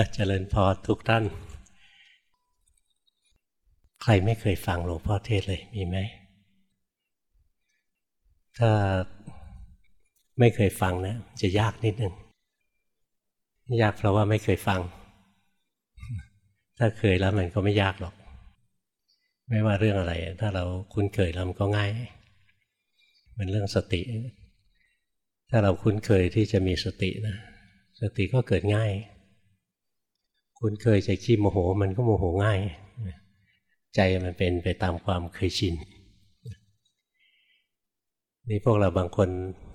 ะเจริญพรทุกท่าน ใครไม่เคยฟังหลวงพ่อเทศเลยมีไหม ถ้าไม่เคยฟังนะ จะยากนิดหนึ่งยากเพราะว่าไม่เคยฟัง ถ้าเคยแล้วมันก็ไม่ยากหรอก ไม่ว่าเรื่องอะไร ถ้าเราคุ้นเคยแล้วมันก็ง่ายเป็นเรื่องสติ ถ้าเราคุ้นเคยที่จะมีสตินะ สติก็เกิดง่าย คุ้นเคยจะขี้โมโห มันก็โมโหง่าย ใจมันเป็นไปตามความเคยชิน นี่พวกเราบางคน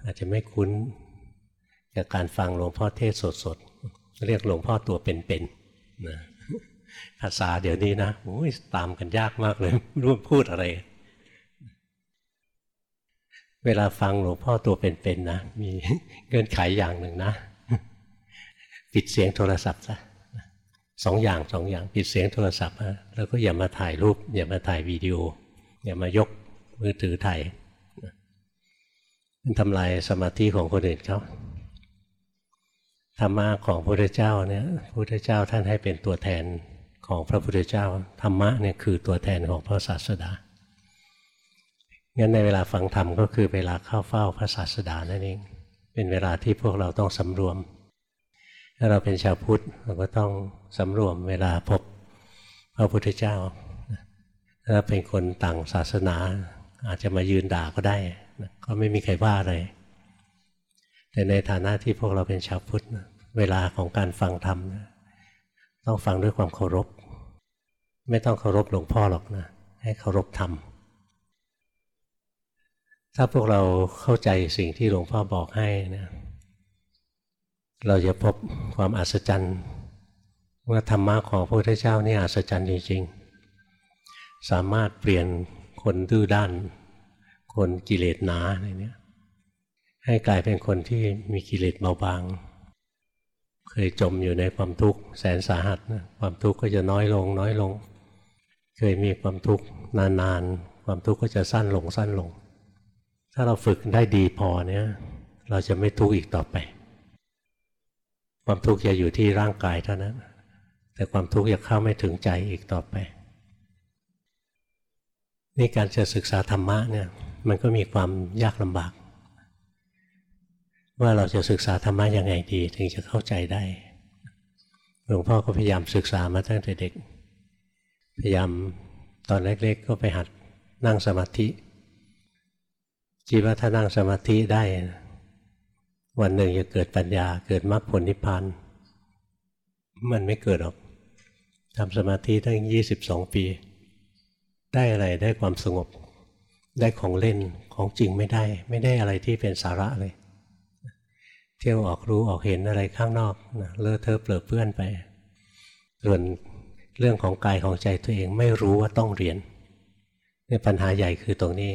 อาจจะไม่คุ้นกับการฟังหลวงพ่อเทศสดๆ เรียกหลวงพ่อตัวเป็นๆนะภาษาเดี๋ยวนี้นะโอ้ยตามกันยากมากเลยรู้พูดอะไร เวลาฟังหลวงพ่อตัวเป็นๆนะมีเงื่อนไขอย่างหนึ่งนะ ปิดเสียงโทรศัพท์ซะ สองอย่างสองอย่างปิดเสียงโทรศัพท์ะแล้วก็อย่ามาถ่ายรูป อย่ามาถ่ายวิดีโอ อย่ามายกมือถือถ่ายมันทำลายสมาธิของคนอื่นเขาธรรมะของพระพุทธเจ้าเนี่ยพระพุทธเจ้าท่านให้เป็นตัวแทนของพระพุทธเจ้าธรรมะเนี่ยคือตัวแทนของพระศาสดางั้นในเวลาฟังธรรมก็คือเวลาเข้าเฝ้าพระศาสดานั่นเอง เป็นเวลาที่พวกเราต้องสำรวม ถ้าเราเป็นชาวพุทธเราก็ต้องสำรวมเวลาพบพระพุทธเจ้า ถ้าเป็นคนต่างศาสนา อาจจะมายืนด่าก็ได้ ก็ไม่มีใครว่าอะไร แต่ในฐานะที่พวกเราเป็นชาวพุทธ เวลาของการฟังธรรมต้องฟังด้วยความเคารพ ไม่ต้องเคารพหลวงพ่อหรอกนะ ให้เคารพธรรม ถ้าพวกเราเข้าใจสิ่งที่หลวงพ่อบอกให้นะ เราจะพบความอัศจรรย์ว่าธรรมะของพระพุทธเจ้านี่อัศจรรย์จริงๆ สามารถเปลี่ยนคนดื้อด้าน คนกิเลสหนาอะไรเนี้ยให้กลายเป็นคนที่มีกิเลสเบาบาง เคยจมอยู่ในความทุกข์แสนสาหัสนะความทุกข์ก็จะน้อยลงน้อยลง เคยมีความทุกข์นานๆ ความทุกข์ก็จะสั้นลงสั้นลง ถ้าเราฝึกได้ดีพอเนี่ย เราจะไม่ทุกข์อีกต่อไป ความทุกข์จะอยู่ที่ร่างกายเท่านั้น แต่ความทุกข์จะเข้าไม่ถึงใจอีกต่อไป นี่การจะศึกษาธรรมะเนี่ยมันก็มีความยากลำบาก ว่าเราจะศึกษาธรรมะยังไงดี ถึงจะเข้าใจได้ หลวงพ่อก็พยายามศึกษามาตั้งแต่เด็ก พยายามตอนเล็กๆก็ไปหัดนั่งสมาธิคิดว่าถ้านั่งสมาธิได้ วันหนึ่งจะเกิดปัญญาเกิดมรรคผลนิพพานมันไม่เกิดหรอกทำสมาธิตั้งยี่สิบสองปี ได้อะไรได้ความสงบ ได้ของเล่นของจริงไม่ได้ ไม่ได้อะไรที่เป็นสาระเลย เที่ยวออกรู้ออกเห็นอะไรข้างนอกนะเลอะเทอะเปลือเปื้อนไป ส่วนเรื่องของกายของใจตัวเองไม่รู้ว่าต้องเรียนนี่ปัญหาใหญ่คือตรงนี้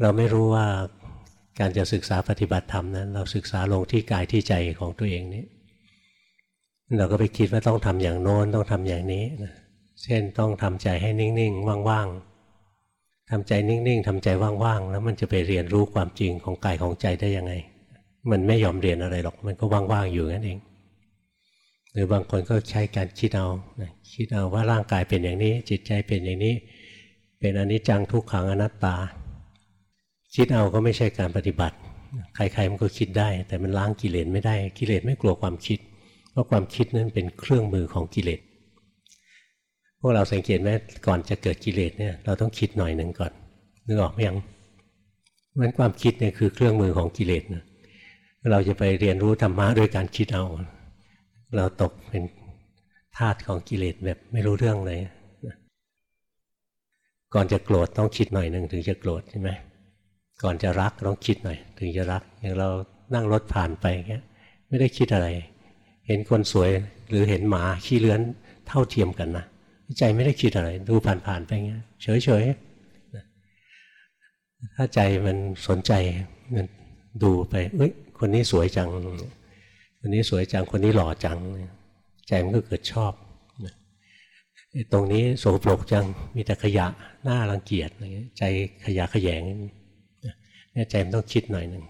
เราไม่รู้ว่า การจะศึกษาปฏิบัติธรรมนั้น เราศึกษาลงที่กายที่ใจของตัวเองนี้ เราก็ไปคิดว่าต้องทำอย่างโน้นต้องทำอย่างนี้นะเช่นต้องทำใจให้นิ่งๆว่างๆทำใจนิ่งๆทำใจว่างๆแล้วมันจะไปเรียนรู้ความจริงของกายของใจได้ยังไง มันไม่ยอมเรียนอะไรหรอกมันก็ว่างๆอยู่นั่นเอง หรือบางคนก็ใช้การคิดเอาคิดเอาว่าร่างกายเป็นอย่างนี้ จิตใจเป็นอย่างนี้ เป็นอนิจจังทุกขังอนัตตา คิดเอาก็ไม่ใช่การปฏิบัติ ใครๆมันก็คิดได้ แต่มันล้างกิเลสไม่ได้ กิเลสไม่กลัวความคิด เพราะความคิดนั้นเป็นเครื่องมือของกิเลส พวกเราสังเกตไหมก่อนจะเกิดกิเลสเนี่ยเราต้องคิดหน่อยหนึ่งก่อนนึกออกไหมยังมันความคิดเนี่ยคือเครื่องมือของกิเลสนะเราจะไปเรียนรู้ธรรมะด้วยการคิดเอา เราตกเป็นทาสของกิเลสแบบไม่รู้เรื่องเลย ก่อนจะโกรธต้องคิดหน่อยหนึ่งถึงจะโกรธใช่ไหม ก่อนจะรักต้องคิดหน่อย ถึงจะรักอย่างเรานั่งรถผ่านไปเงี้ยไม่ได้คิดอะไร เห็นคนสวยหรือเห็นหมาขี้เลื้อนเท่าเทียมกันนะใจไม่ได้คิดอะไร ดูผ่านๆไปเงี้ยเฉยๆถ้าใจมันสนใจมันดูไปเอ้ยคนนี้สวยจัง คนนี้สวยจังคนนี้หล่อจัง ใจมันก็เกิดชอบตรงนี้โสโครกจังมีแต่ขยะหน้ารังเกียจใจขยะขยง เนี่ยใจมันต้องคิดหน่อยหนึ่ง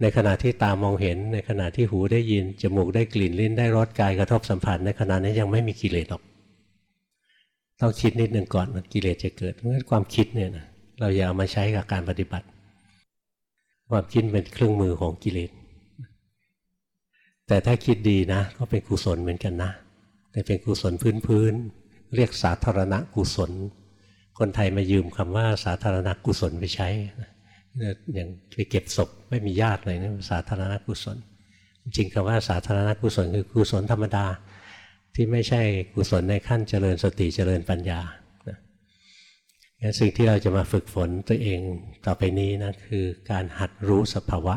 ในขณะที่ตามองเห็น ในขณะที่หูได้ยิน จมูกได้กลิ่นลิ้นได้รสกายกระทบสัมผัส ในขณะนี้ยังไม่มีกิเลสหรอก ต้องคิดนิดหนึ่งก่อนกิเลสจะเกิดเพราะฉะนั้นความคิดเนี่ยนะเราอย่าเอามาใช้กับการปฏิบัติ ความคิดเป็นเครื่องมือของกิเลส แต่ถ้าคิดดีนะ ก็เป็นกุศลเหมือนกันนะ แต่เป็นกุศลพื้นๆเรียกสาธารณกุศล คนไทยมายืมคำว่าสาธารณกุศลไปใช้ อย่างไปเก็บศพไม่มีญาติเลยนะสาธารณกุศล จริงคำว่าสาธารณกุศลคือกุศลธรรมดา ที่ไม่ใช่กุศลในขั้นเจริญสติเจริญปัญญางั้นสิ่งที่เราจะมาฝึกฝนตัวเองต่อไปนี้นะคือการหัดรู้สภาวะ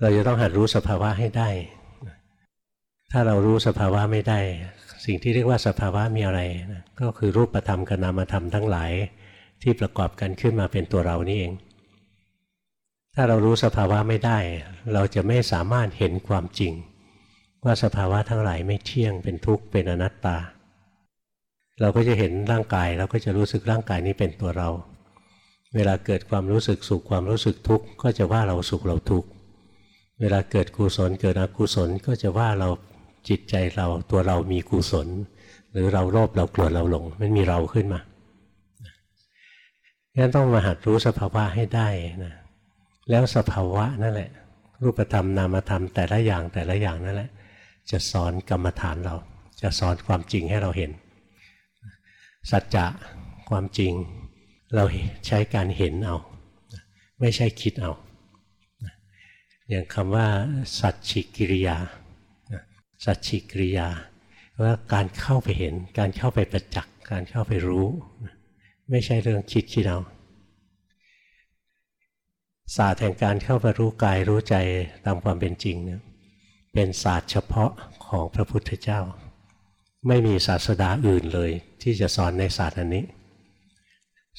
เราจะต้องหัดรู้สภาวะให้ได้ ถ้าเรารู้สภาวะไม่ได้ สิ่งที่เรียกว่าสภาวะมีอะไรนะก็คือรูปธรรมกับนามธรรมทั้งหลาย ที่ประกอบกันขึ้นมาเป็นตัวเรานี่เอง ถ้าเรารู้สภาวะไม่ได้ เราจะไม่สามารถเห็นความจริง ว่าสภาวะทั้งหลายไม่เที่ยงเป็นทุกข์เป็นอนัตตา เราก็จะเห็นร่างกายเราก็จะรู้สึกร่างกายนี้เป็นตัวเรา เวลาเกิดความรู้สึกสุขความรู้สึกทุกข์ก็จะว่าเราสุขเราทุกข์เวลาเกิดกุศลเกิดอกุศลก็จะว่าเราจิตใจเราตัวเรามีกุศล หรือเราโลภเราโกรธเราหลงมันมีเราขึ้นมา งั้นต้องมาหัดรู้สภาวะให้ได้นะแล้วสภาวะนั่นแหละ รูปธรรมนามธรรมแต่ละอย่างแต่ละอย่างนั่นแหละ จะสอนกรรมฐานเรา จะสอนความจริงให้เราเห็น สัจจะความจริงเราใช้การเห็นเอา ไม่ใช่คิดเอา อย่างคำว่า สัจฉิกิริยา สัจฉิกิริยาว่าการเข้าไปเห็น การเข้าไปประจักษ์การเข้าไปรู้ ไม่ใช่เรื่องคิดคิดเอาศาสตร์แห่งการเข้าไปรู้กายรู้ใจตามความเป็นจริงเนี่ยเป็นศาสตร์เฉพาะของพระพุทธเจ้า ไม่มีศาสดาอื่นเลย ที่จะสอนในศาสตร์อันนี้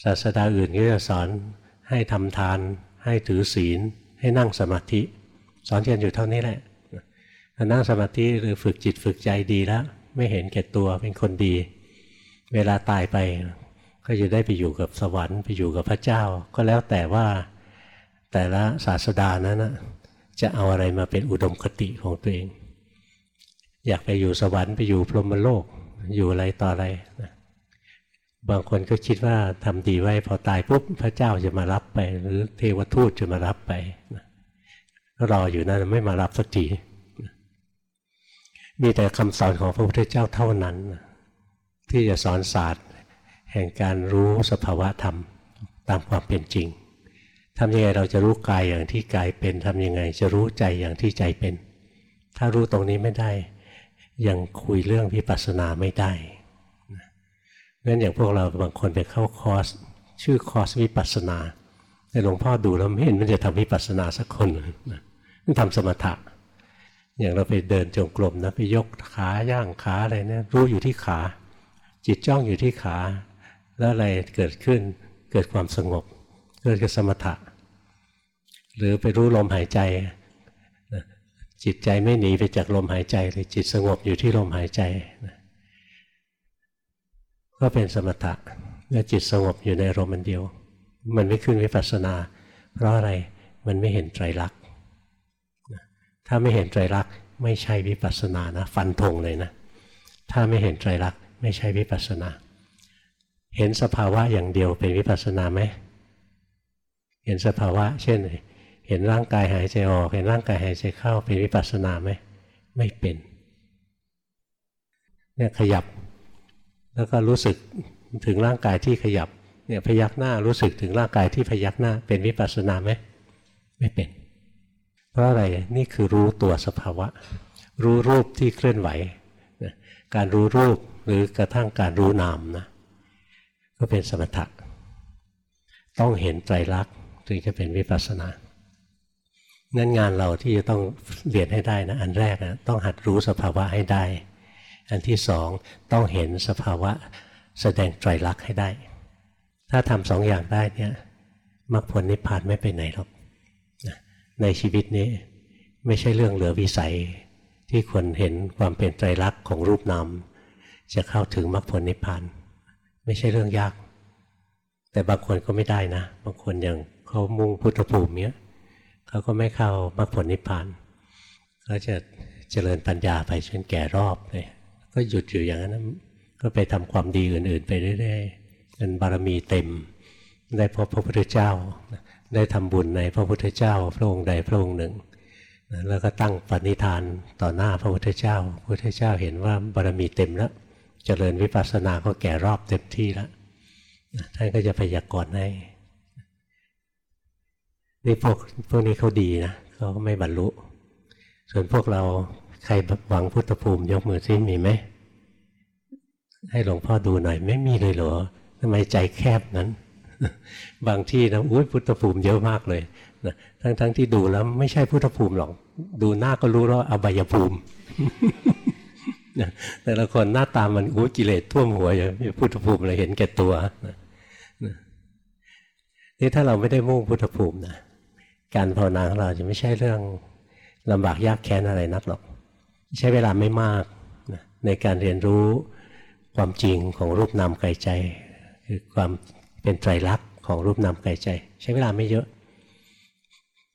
ศาสดาอื่นก็จะสอนให้ทำทาน ให้ถือศีล ให้นั่งสมาธิ สอนกันอยู่เท่านี้แหละนั่งสมาธิหรือฝึกจิตฝึกใจดีแล้ว ไม่เห็นแก่ตัวเป็นคนดี เวลาตายไป ก็จะได้ไปอยู่กับสวรรค์ไปอยู่กับพระเจ้า ก็แล้วแต่ว่าแต่ละศาสดานั้นนะจะเอาอะไรมาเป็นอุดมคติของตัวเอง อยากไปอยู่สวรรค์ไปอยู่พรหมโลกอยู่อะไรต่ออะไรนะบางคนก็คิดว่าทำดีไว้พอตายปุ๊บพระเจ้าจะมารับไป หรือเทวทูตจะมารับไปนะรออยู่นั่นไม่มารับสักทีมีแต่คำสอนของพระพุทธเจ้าเท่านั้น ที่จะสอนศาสตร์ แห่งการรู้สภาวะธรรมตามความเป็นจริงทำยังไงเราจะรู้กายอย่างที่กายเป็นทำยังไง จะรู้ใจอย่างที่ใจเป็น ถ้ารู้ตรงนี้ไม่ได้ ยังคุยเรื่องวิปัสสนาไม่ได้งั้นอย่างพวกเราบางคนไปเข้าคอร์สชื่อคอร์สวิปัสสนา แต่หลวงพ่อดูแล้วไม่เห็นมันจะทำวิปัสสนาสักคนมันทำสมถะ อย่างเราไปเดินจงกรมนะไปยกขาย่างขาอะไรเนี่ยรู้อยู่ที่ขา จิตจ้องอยู่ที่ขา แล้วอะไรเกิดขึ้นเกิดความสงบ เกิดกับสมถะ หรือไปรู้ลมหายใจ จิตใจไม่หนีไปจากลมหายใจเลยจิตสงบอยู่ที่ลมหายใจ ก็เป็นสมถะและจิตสงบอยู่ในลมมันเดียว มันไม่ขึ้นวิปัสสนา เพราะอะไรมันไม่เห็นไตรลักษณ์ถ้าไม่เห็นไตรลักษณ์ไม่ใช่วิปัสสนานะ ฟันธงเลยนะ ถ้าไม่เห็นไตรลักษณ์ไม่ใช่วิปัสสนา เห็นสภาวะอย่างเดียวเป็นวิปัสสนาไหมเห็นสภาวะ เช่น เห็นร่างกายหายใจออก เห็นร่างกายหายใจเข้าเป็นวิปัสสนาไหมไม่เป็นเนี่ยขยับ แล้วก็รู้สึกถึงร่างกายที่ขยับเนี่ยพยักหน้ารู้สึกถึงร่างกายที่พยักหน้า เป็นวิปัสสนาไหมไม่เป็น เพราะอะไรนี่คือรู้ตัวสภาวะ รู้รูปที่เคลื่อนไหว การรู้รูปหรือกระทั่งการรู้นามนะ ก็เป็นสมถะต้องเห็นไตรลักษณ์ถึงจะเป็นวิปัสสนางั้นงานเราที่จะต้องเรียนให้ได้นะอันแรกนะต้องหัดรู้สภาวะให้ได้ อันที่สองต้องเห็นสภาวะแสดงไตรลักษณ์ให้ได้ ถ้าทำสองอย่างได้เนี่ยมรรคผลนิพพานไม่ไปไหนหรอกในชีวิตนี้ไม่ใช่เรื่องเหลือวิสัยที่คนเห็นความเป็นไตรลักษณ์ของรูปนามจะเข้าถึงมรรคผลนิพพาน ไม่ใช่เรื่องยาก แต่บางคนก็ไม่ได้นะ บางคนอย่างเขามุ่งพุทธภูมิเนี้ยเขาก็ไม่เข้ามรรคผลนิพพานเขาจะเจริญปัญญาไปจนแก่รอบเลยก็หยุดอยู่อย่างนั้นก็ไปทำความดีอื่นๆ ไปเรื่อยๆจนบารมีเต็ม ได้พบพระพุทธเจ้า ได้ทำบุญในพระพุทธเจ้า พระองค์ใดพระองค์หนึ่งแล้วก็ตั้งปณิธานต่อหน้าพระพุทธเจ้าพระพุทธเจ้าเห็นว่าบารมีเต็มแล้ว เจริญวิปัสสนาก็แก่รอบเต็มที่แล้วท่านก็จะพยากรณ์ให้นี่พวกพวกนี้เขาดีนะเขาไม่บรรลุ ส่วนพวกเราใครหวังพุทธภูมิยกมือซิมีไหมให้หลวงพ่อดูหน่อย ไม่มีเลยเหรอทำไมใจแคบนั้น บางที่นะอุ้ยพุทธภูมิเยอะมากเลยนะทั้งๆทที่ดูแล้ว ไม่ใช่พุทธภูมิหรอก ดูหน้าก็รู้แล้วอบายภูมิ แต่ละคนหน้าตามันอุ้กิเลสท่วมหัวอย่างพุทธภูมิเลยเห็นแก่ตัวนี่ถ้าเราไม่ได้มุ่งพุทธภูมินะการภาวนาของเราจะไม่ใช่เรื่องลำบากยากแค้นอะไรนักหรอก ใช้เวลาไม่มากในการเรียนรู้ความจริงของรูปนามกายใจ คือความเป็นไตรลักษณ์ของรูปนามกายใจ ใช้เวลาไม่เยอะ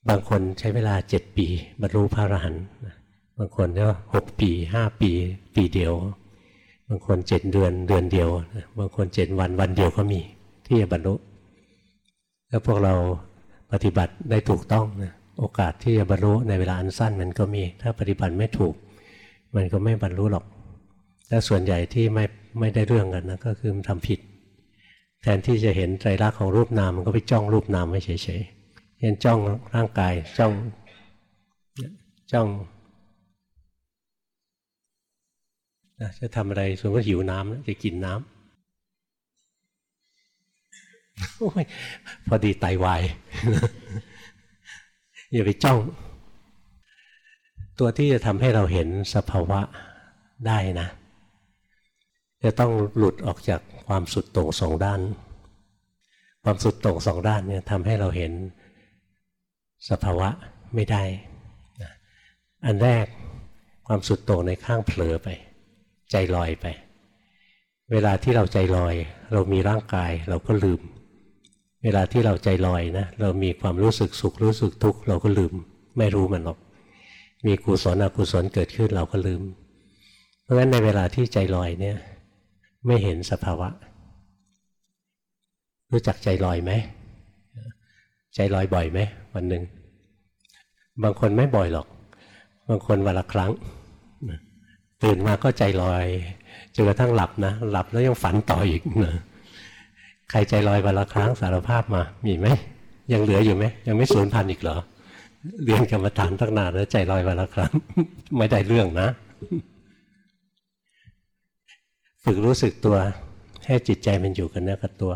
บางคนใช้เวลาเจ็ดปี บรรลุพระอรหันต์ บางคนก็หกปีห้าปีปีเดียว บางคนเจ็ดเดือนเดือนเดียว บางคนเจ็ดวันวันเดียวก็มีที่จะบรรลุแล้วพวกเราปฏิบัติได้ถูกต้องนะโอกาสที่จะบรรลุในเวลาอันสั้นมันก็มี ถ้าปฏิบัติไม่ถูก มันก็ไม่บรรลุหรอกและส่วนใหญ่ที่ไม่ไม่ได้เรื่องกันนะก็คือมันทำผิด แทนที่จะเห็นใจรักของรูปนามมันก็ไปจ้องรูปนามไม่เฉยๆเห็นจ้องร่างกายจ้องจ้อง จะทำอะไรสมมติหิวน้ำจะกินน้ำพอดีไตาวายอย่าไปจ้อง ตัวที่จะทำให้เราเห็นสภาวะได้นะ จะต้องหลุดออกจากความสุดโต่งสองด้าน ความสุดโต่งสองด้านเนี่ยทำให้เราเห็นสภาวะไม่ได้ อันแรกความสุดโต่งในข้างเผลอไป ใจลอยไป เวลาที่เราใจลอย เรามีร่างกายเราก็ลืม เวลาที่เราใจลอยนะเรามีความรู้สึกสุขรู้สึกทุกข์เราก็ลืม ไม่รู้มันหรอก มีกุศลอกุศลเกิดขึ้นเราก็ลืม เพราะฉะนั้นในเวลาที่ใจลอยเนี่ยไม่เห็นสภาวะ รู้จักใจลอยไหมใจลอยบ่อยไหมวันหนึ่งบางคนไม่บ่อยหรอก บางคนวันละครั้ง ตื่นมาก็ใจลอยจนกระทั่งหลับนะหลับแล้วยังฝันต่ออีกนะใครใจลอยวันละครั้งสารภาพมามีไหมยังเหลืออยู่ไหมยังไม่สูญพันธุ์อีกเหรอเรียนกรรมฐานตั้งนานแล้วใจลอยวันละครั้งไม่ได้เรื่องนะฝึกรู้สึกตัว ให้จิตใจมันอยู่กันเนื้อกับตัว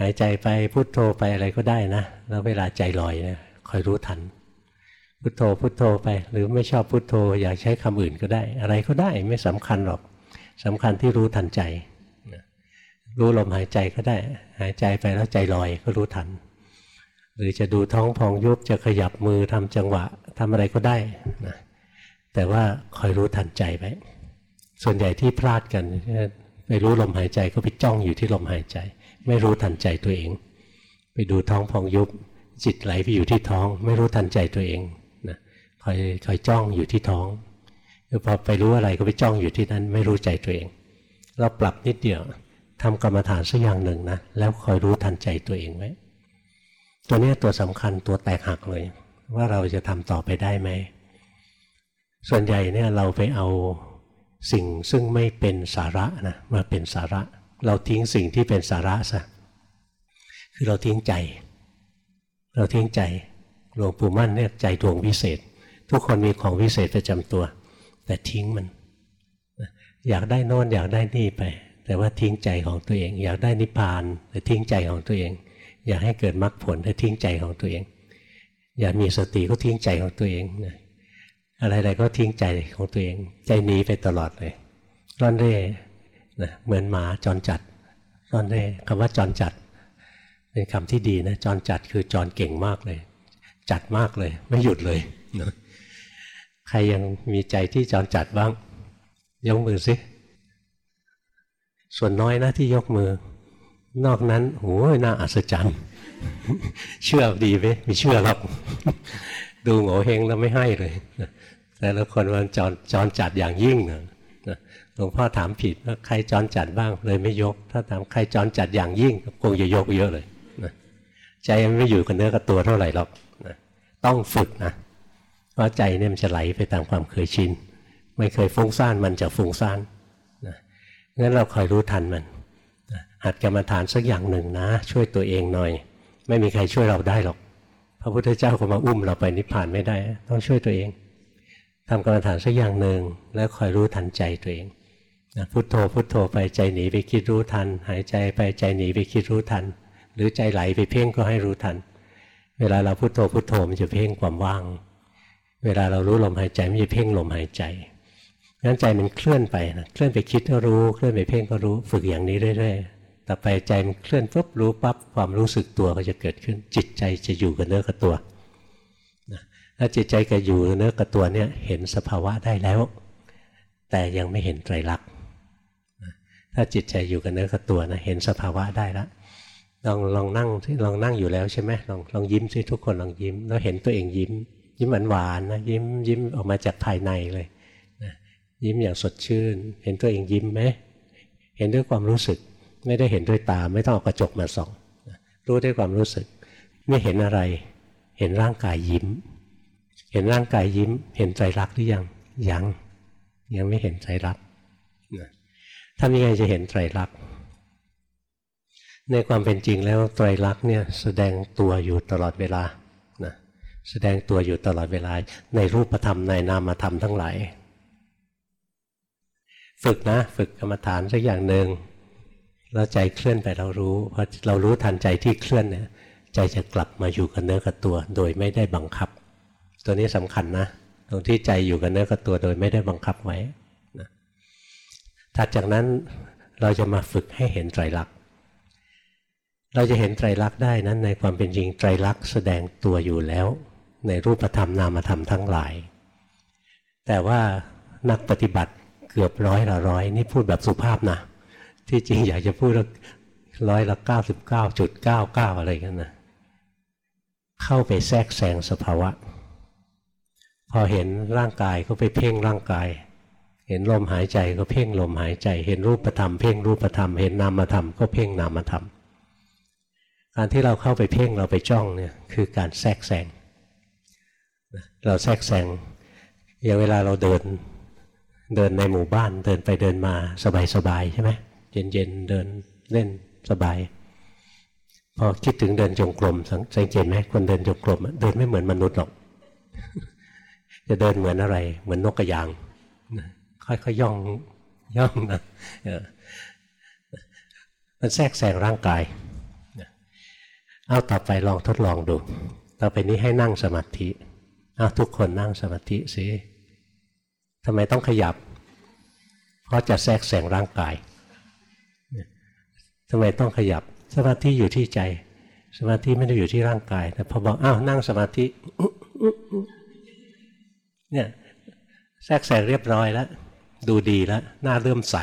หายใจไปพุโทโธไปอะไรก็ได้นะ แล้วเวลาใจลอยเนะคอยรู้ทัน พุโทโธพุโทโธไป หรือไม่ชอบพุโทโธ อยากใช้คำอื่นก็ได้ อะไรก็ได้ไม่สำคัญหรอกสำคัญที่รู้ทันใจรู้ลมหายใจก็ได้ หายใจไปแล้วใจลอยก็รู้ทัน หรือจะดูท้องพองยุบจะขยับมือทำจังหวะทำอะไรก็ได้นะแต่ว่าคอยรู้ทันใจไปส่วนใหญ่ที่พลาดกันไปรู้ลมหายใจก็ไปจ้องอยู่ที่ลมหายใจ ไม่รู้ทันใจตัวเอง ไปดูท้องพองยุบจิตไหลไปอยู่ที่ท้อง ไม่รู้ทันใจตัวเอง คอยคอยจ้องอยู่ที่ท้องคือพอไปรู้อะไรก็ไปจ้องอยู่ที่นั้น ไม่รู้ใจตัวเอง เราปรับนิดเดียวทำกรรมฐานสักอย่างหนึ่งนะแล้วคอยรู้ทันใจตัวเองไว้ตัวนี้ตัวสำคัญตัวแตกหักเลย ว่าเราจะทำต่อไปได้ไหมส่วนใหญ่เนี่ยเราไปเอาสิ่งซึ่งไม่เป็นสาระนะมาเป็นสาระ เราทิ้งสิ่งที่เป็นสาระซะคือเราทิ้งใจ เราทิ้งใจหลวงปู่มั่นเนี่ยใจดวงวิเศษ ทุกคนมีของวิเศษประจำตัว แต่ทิ้งมัน อยากได้นอนอยากได้นี่ไป แต่ว่าทิ้งใจของตัวเอง อยากได้นิพพานแต่ทิ้งใจของตัวเอง อยากให้เกิดมรรคผลแต่ทิ้งใจของตัวเอง อยากมีสติก็ทิ้งใจของตัวเองอะไรๆก็ทิ้งใจของตัวเอง ใจหนีไปตลอดเลยร่อนเร่นะเหมือนหมาจรจัดร่อนเร่คำว่าจรจัด เป็นคำที่ดีนะจรจัดคือจรเก่งมากเลย จัดมากเลย ไม่หยุดเลยนะ ใครยังมีใจที่จรจัดบ้าง ยกมือสิ ส่วนน้อยนะที่ยกมือ นอกนั้นโหน่าอัศจรรย์ เชื่อดีไหมไมีเชื่อหรอกดูโง่เฮงแล้วไม่ให้เลยแต่ละคนมันจอนจอนจัดอย่างยิ่งนะหลวงพ่อถามผิดว่าใครจอนจัดบ้างเลยไม่ยก ถ้าถามใครจอนจัดอย่างยิ่งคงจะยกเยอะเลยนะใจมันไม่อยู่กับเนื้อกับตัวเท่าไหร่หรอกนะต้องฝึกนะ ราะใจเนี่ยมันจะไหลไปตามความเคยชิน ไม่เคยฟุ้งซ่านมันจะฟุ้งซ่านนะงั้นเราคอยรู้ทันมันหัดกรรมฐานสักอย่างหนึ่งนะ ช่วยตัวเองหน่อย ไม่มีใครช่วยเราได้หรอก พระพุทธเจ้าก็มาอุ้มเราไปนิพพานไม่ได้ ต้องช่วยตัวเองทำกรรมฐานสักอย่างหนึ่งแล้วคอยรู้ทันใจตัวเองนะพุโทโธพุโทโธไปใจหนีไปคิดรู้ทัน หายใจไปใจหนีไปคิดรู้ทัน หรือใจไหลไปเพ่งก็ให้รู้ทัน เวลาเราพุโทโธพุโทโธมันจะเพ่งความว่าง เวลาเรารู้ลมหายใจไมันจะเพ่งลมหายใจงั้นใจมันเคลื่อนไปนะเคลื่อนไปคิดก็รู้ เคลื่อนไปเพ่งก็รู้ ฝึกอย่างนี้เรื่อยๆ ต่อไปใจมันเคลื่อนปุ๊บรู้ปั๊บความรู้สึกตัวก็จะเกิดขึ้น จิตใจจะอยู่กับเนื้อกับตัวถ้าจิตใจกับอยู่เนื้อกับตัวเนี่ยเห็นสภาวะได้แล้ว แต่ยังไม่เห็นไตรลักษณ์ถ้าจิตใจอยู่กับเนื้อกับตัวนะเห็นสภาวะได้แล้วลองลองนั่งที่ลองนั่งอยู่แล้วใช่ไหมลองลองยิ้มสิทุกคนลองยิ้ม แล้วเห็นตัวเองยิ้ม ยิ้มหวานหวานนะยิ้มยิ้มออกมาจากภายในเลยยิ้มอย่างสดชื่น เห็นตัวเองยิ้มไหมเห็นด้วยความรู้สึก ไม่ได้เห็นด้วยตาไม่ต้องเอากระจกมาส่องรู้ด้วยความรู้สึก ไม่เห็นอะไร เห็นร่างกายยิ้ม เห็นร่างกายยิ้ม เห็นใจรักหรือยังยังยังไม่เห็นใจรักทำยังไงจะเห็นไตรลักษณ์ในความเป็นจริงแล้วไตรลักษณ์เนี่ยแสดงตัวอยู่ตลอดเวลา แสดงตัวอยู่ตลอดเวลาในรูปธรรมในนามธรรมทั้งหลาย ฝึกนะ ฝึกกรรมฐานสักอย่างหนึ่งแล้วใจเคลื่อนไปเรารู้พอเรารู้ทันใจที่เคลื่อนเนี่ยใจจะกลับมาอยู่กับเนื้อกับตัว โดยไม่ได้บังคับ ตัวนี้สำคัญนะ ตรงที่ใจอยู่กับเนื้อกับตัวโดยไม่ได้บังคับไว้นะถัดจากนั้นเราจะมาฝึกให้เห็นไตรลักษณ์เราจะเห็นไตรลักษณ์ได้นั้นในความเป็นจริงไตรลักษณ์แสดงตัวอยู่แล้ว ในรูปธรรมนามธรรมทั้งหลาย แต่ว่านักปฏิบัติเกือบร้อยละร้อยนี่พูดแบบสุภาพนะ ที่จริงอยากจะพูดร้อยละเก้าสิบเก้าจุดเก้าเก้าอะไรกันนะเข้าไปแทรกแซงสภาวะ พอเห็นร่างกายก็ไปเพ่งร่างกาย เห็นลมหายใจก็เพ่งลมหายใจ เห็นรูปธรรมเพ่งรูปธรรม เห็นนามธรรมก็เพ่งนามธรรม การที่เราเข้าไปเพ่งเราไปจ้องเนี่ยคือการแทรกแซง เราแทรกแซงอย่างเวลาเราเดินเดินในหมู่บ้านเดินไปเดินมาสบายๆใช่ไหมเย็นๆเดินเล่นสบาย พอคิดถึงเดินจงกรมสังเกตไหมคนเดินจงกรมเดินไม่เหมือนมนุษย์หรอก จะเดินเหมือนอะไร เหมือนนกกระยางค่อยๆย่องย่องนะมันแทรกแซงร่างกายเอาต่อไปลองทดลองดู ต่อไปนี้ให้นั่งสมาธิ อาทุกคนนั่งสมาธิสิทำไมต้องขยับ เพราะจะแทรกแซงร่างกายทำไมต้องขยับ สมาธิอยู่ที่ใจ สมาธิไม่ได้อยู่ที่ร่างกาย แต่พอบอกอ้าวนั่งสมาธิเนี่ยแทรกแซงเรียบร้อยแล้ว ดูดีแล้วหน้าเริ่มใส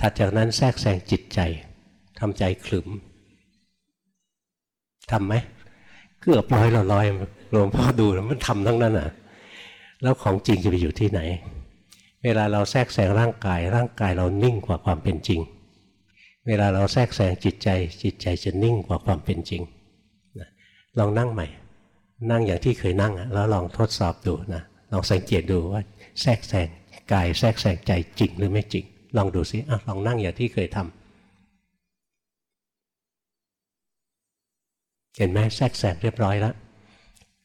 ถัดจากนั้นแทรกแซงจิตใจทำใจขลุ่มทำไหม เกือบร้อยละร้อยหลวงพ่อดูแล้วมันทำทั้งนั้นอะ แล้วของจริงจะไปอยู่ที่ไหน เวลาเราแทรกแซงร่างกาย ร่างกายเรานิ่งกว่าความเป็นจริง เวลาเราแทรกแซงจิตใจ จิตใจจะนิ่งกว่าความเป็นจริงลองนั่งใหม่ นั่งอย่างที่เคยนั่งแล้วลองทดสอบดูนะลองสังเกตดูว่าแทรกแซงกายแทรกแซงใจจริงหรือไม่จริง ลองดูสิอะลองนั่งอย่างที่เคยทำ เห็นไหมแทรกแซงเรียบร้อยแล้ว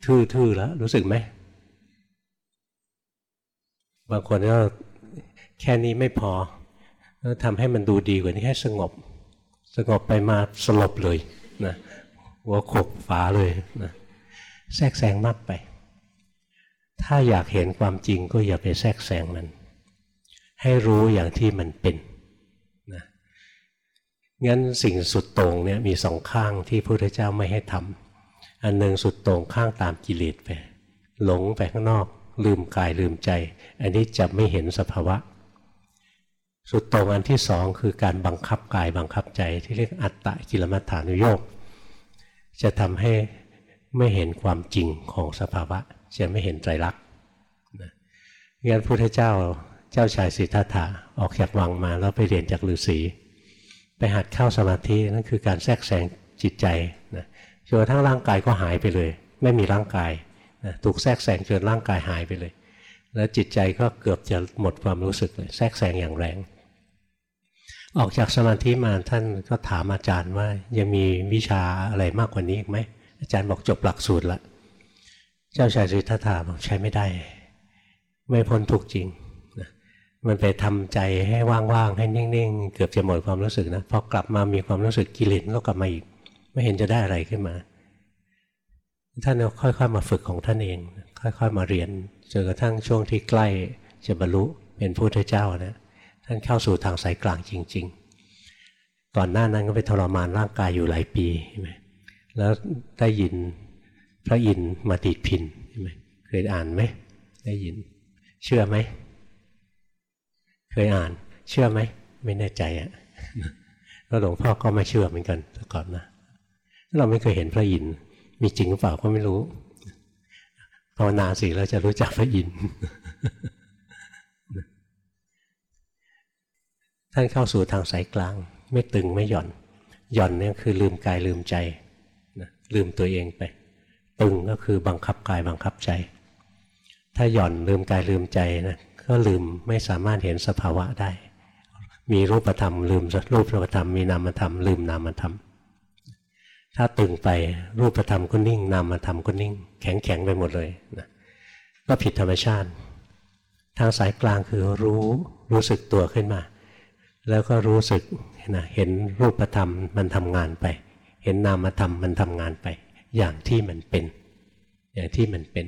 ทื่อๆแล้ว รู้สึกไหม บางคนก็แค่นี้ไม่พอทำให้มันดูดีกว่านี้แค่สงบ สงบไปมาสลบเลยนะหัวโขบฝาเลยนะแทรกแซงมากไป ถ้าอยากเห็นความจริงก็อย่าไปแทรกแซงมัน ให้รู้อย่างที่มันเป็น งั้นสิ่งสุดตรงเนี่ยมีสองข้างที่พระพุทธเจ้าไม่ให้ทำอันหนึ่งสุดตรงข้างตามกิเลสไป หลงไปข้างนอก ลืมกายลืมใจ อันนี้จะไม่เห็นสภาวะ สุดตรงอันที่สองคือการบังคับกายบังคับใจที่เรียกอัตตะกิลมัฏฐานุโยกจะทำให้ไม่เห็นความจริงของสภาวะ จะไม่เห็นไตรลักษณ์นะงั้นพุทธเจ้าเจ้าชายสิทธัตถะออกจากวังมาแล้วไปเรียนจากฤาษี ไปหัดเข้าสมาธินั่นคือการแทรกแซงจิตใจนะจนกระทั่งร่างกายก็หายไปเลย ไม่มีร่างกายนะถูกแทรกแซงจนร่างกายหายไปเลย แล้วจิตใจก็เกือบจะหมดความรู้สึกเลยแทรกแซงอย่างแรง ออกจากสมาธิมาท่านก็ถามอาจารย์ว่ายังมีวิชาอะไรมากกว่านี้อีกไหมอาจารย์บอกจบหลักสูตรละ เจ้าชายสิทธัตถะบอกใช้ไม่ได้ ไม่พ้นทุกจริง มันไปทำใจให้ว่างๆให้นิ่งๆ เกือบจะหมดความรู้สึกนะพอกลับมามีความรู้สึกกิเลสก็กลับมาอีก ไม่เห็นจะได้อะไรขึ้นมา ท่านค่อยๆมาฝึกของท่านเอง ค่อยๆมาเรียนจนกระทั่งช่วงที่ใกล้จะบรรลุเป็นพุทธเจ้านะท่านเข้าสู่ทางสายกลางจริง ๆ ก่อนหน้านั้นก็ไปทรมานร่างกายอยู่หลายปีใช่ไหมแล้วได้ยินพระอินทร์มาติดพินใช่ไหมเคยอ่านไหมได้ยิน เชื่อไหม เคยอ่าน เชื่อไหม ไม่แน่ใจอะ่ะแล้วหลวงพ่อก็ไม่เชื่อเหมือนกันแต่ก่อนนะเราไม่เคยเห็นพระอินทร์มีจริงหรือเปล่าก็ไม่รู้ภาวนาสิเราจะรู้จักพระอินทร์ท่านเข้าสู่ทางสายกลาง ไม่ตึงไม่หย่อน หย่อนเนี่ยคือลืมกายลืมใจนะลืมตัวเองไป ตึงก็คือบังคับกายบังคับใจ ถ้าหย่อนลืมกายลืมใจนะ ก็ลืมไม่สามารถเห็นสภาวะได้ มีรูปธรรม ลืมรูปธรรมมีนามธรรม ลืมนามธรรม ถ้าตึงไปรูปธรรมก็นิ่ง นามธรรมก็นิ่ง แข็งแข็งไปหมดเลยนะก็ผิดธรรมชาติ ทางสายกลางคือรู้รู้สึกตัวขึ้นมา แล้วก็รู้สึกนะเห็นรูปธรรมมันทำงานไป เห็นนามธรรมมันทำงานไป อย่างที่มันเป็น อย่างที่มันเป็น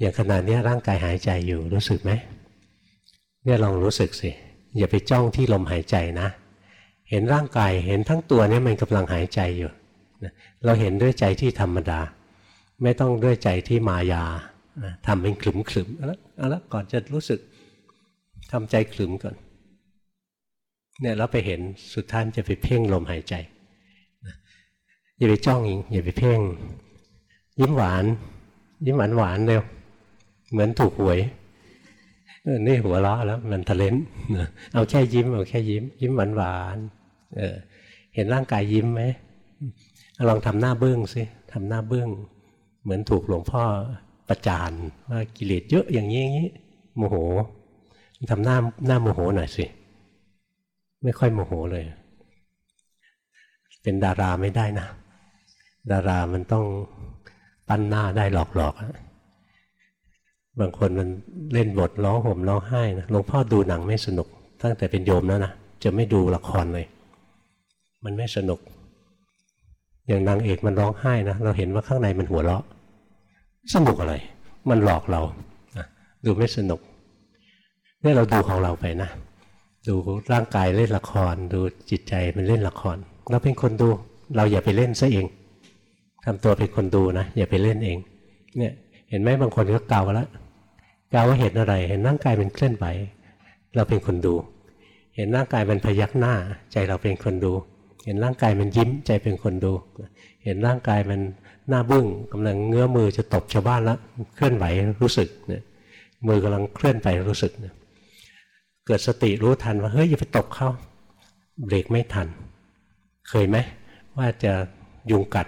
อย่างขณะนี้ร่างกายหายใจอยู่รู้สึกไหมเนี่ยลองรู้สึกสิอย่าไปจ้องที่ลมหายใจนะ เห็นร่างกายเห็นทั้งตัวเนี้มันกำลังหายใจอยู่เราเห็นด้วยใจที่ธรรมดา ไม่ต้องด้วยใจที่มายาทำเป็นขลุ่มขลุ่มแล้วแล้วก่อนจะรู้สึกทำใจขลุ่มก่อนเนี่ยแล้วไปเห็นสุดท้ายจะไปเพ่งลมหายใจอย่าไปจ้องอิงอย่าไปเพ่ง ยิ้มหวาน ยิ้มหวานหวานเร็ว เหมือนถูกหวยนี่หัวเราะแล้วมันทะเลนเอาแค่ยิ้มเอาแค่ยิ้ม ยิ้มหวานหวานเออ เห็นร่างกายยิ้มไหมลองทำหน้าเบื้องสิทำหน้าเบื้องเหมือนถูกหลวงพ่อประจานว่ากิเลสเยอะอย่างนี้อย่างนี้โมโหทำหน้าหน้าโมโหหน่อยสิไม่ค่อยโมโหเลย เป็นดาราไม่ได้นะ ดารามันต้องปั้นหน้าได้หลอกๆ บางคนมันเล่นบทร้องห่มร้องไห้นะหลวงพ่อดูหนังไม่สนุก ตั้งแต่เป็นโยมแล้วนะจะไม่ดูละครเลย มันไม่สนุก อย่างนางเอกมันร้องไห้นะเราเห็นว่าข้างในมันหัวเราะ สนุกอะไร มันหลอกเราดูไม่สนุกนี่เราดูของเราไปนะดูร่างกายเล่นละคร ดูจิตใจมันเล่นละคร เราเป็นคนดูเราอย่าไปเล่นซะเองทำตัวเป็นคนดูนะอย่าไปเล่นเอง เนี่ย เห็นไหมบางคนก็เก่าแล้ว กาว่าเห็นอะไร เห็นร่างกายมันเคลื่อนไหว เราเป็นคนดู เห็นร่างกายมันพยักหน้า ใจเราเป็นคนดู เห็นร่างกายมันยิ้มใจเป็นคนดู เห็นร่างกายมันหน้าบึ้งกำลังเงื้อมือจะตบชาวบ้านแล้วเคลื่อนไหวรู้สึกเนี่ยมือกำลังเคลื่อนไปรู้สึกเนี่ยเกิดสติรู้ทันว่าเฮ้ยอย่าไปตบเขาเบรกไม่ทัน เคยไหมว่าจะยุงกัด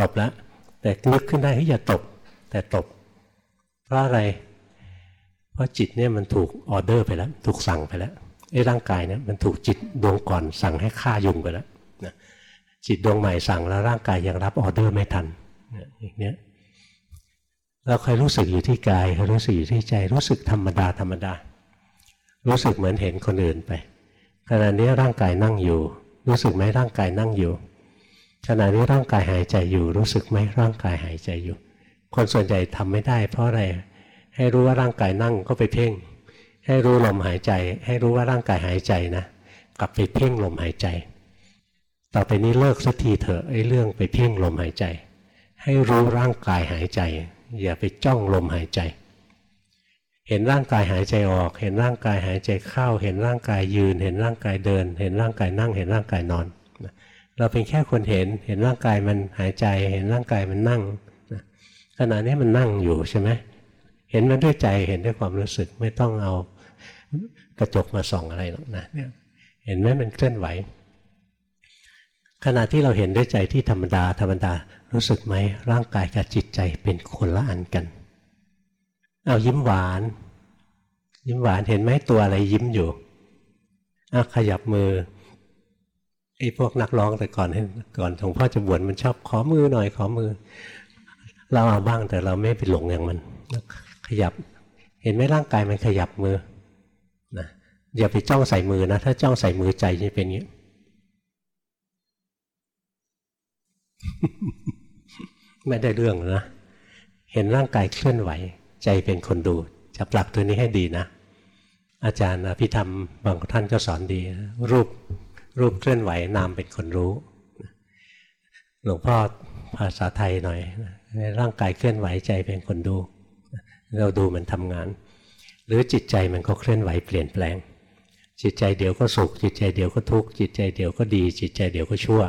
ตบแล้วแต่นึกขึ้นได้เฮ้ยอย่าตบแต่ตบ เพราะอะไร เพราะจิตเนี่ยมันถูกออเดอร์ไปแล้ว ถูกสั่งไปแล้วไอ้ร่างกายเนี่ยมันถูกจิตดวงก่อนสั่งให้ฆ่ายุงไปแล้วนะจิตดวงใหม่สั่งแล้วร่างกายยังรับออเดอร์ไม่ทันอย่างเนี้ยเราเคยรู้สึกอยู่ที่กายเคยรู้สึกอยู่ที่ใจ รู้สึกธรรมดาธรรมดา รู้สึกเหมือนเห็นคนอื่นไปขณะนี้ร่างกายนั่งอยู่ รู้สึกไหมร่างกายนั่งอยู่ขณะนี้ร่างกายหายใจอยู่ รู้สึกไหมร่างกายหายใจอยู่ คนส่วนใหญ่ทำไม่ได้ เพราะอะไร ให้รู้ว่าร่างกายนั่งก็ไปเพ่ง ให้รู้ลมหายใจ ให้รู้ว่าร่างกายหายใจนะกลับไปเพ่งลมหายใจ ต่อไปนี้เลิกสักทีเถอะไอ้เรื่องไปเพ่งลมหายใจ ให้รู้ร่างกายหายใจ อย่าไปจ้องลมหายใจ เห็นร่างกายหายใจออก เห็นร่างกายหายใจเข้า เห็นร่างกายยืน เห็นร่างกายเดิน เห็นร่างกายนั่ง เห็นร่างกายนอนเราเป็นแค่คนเห็น เห็นร่างกายมันหายใจ เห็นร่างกายมันนั่ง ขณะนี้มันนั่งอยู่ใช่ไหมเห็นมันด้วยใจเห็นด้วยความรู้สึกไม่ต้องเอากระจกมาส่องอะไรหรอกนะเนี่ยเห็นไหมมันเคลื่อนไหว ขณะที่เราเห็นด้วยใจที่ธรรมดา ธรรมดารู้สึกไหมร่างกายกับจิตใจเป็นคนละอันกัน เอายิ้มหวาน ยิ้มหวานเห็นไหมตัวอะไรยิ้มอยู่เอาขยับมือไอ้พวกนักร้องแต่ก่อนก่อนหลวงพ่อจะบวชมันชอบขอมือหน่อยขอมือ เราเอาบ้างแต่เราไม่ไปหลงอย่างมัน ขยับ เห็นไหมร่างกายมันขยับมือนะอย่าไปจ้องใส่มือนะ ถ้าจ้องใส่มือใจจะเป็นอย่างนี้ไม่ได้เรื่องนะเห็นร่างกายเคลื่อนไหว ใจเป็นคนดู จะปรับตัวนี้ให้ดีนะ อาจารย์อภิธรรมบางท่านก็สอนดี รูปรูปเคลื่อนไหวนามเป็นคนรู้หลวงพ่อภาษาไทยหน่อย ร่างกายเคลื่อนไหวใจเป็นคนดู เราดูมันทำงาน หรือจิตใจมันก็เคลื่อนไหวเปลี่ยนแปลง จิตใจเดี๋ยวก็สุข จิตใจเดี๋ยวก็ทุกข์จิตใจเดี๋ยวก็ดี จิตใจเดี๋ยวก็ชั่ว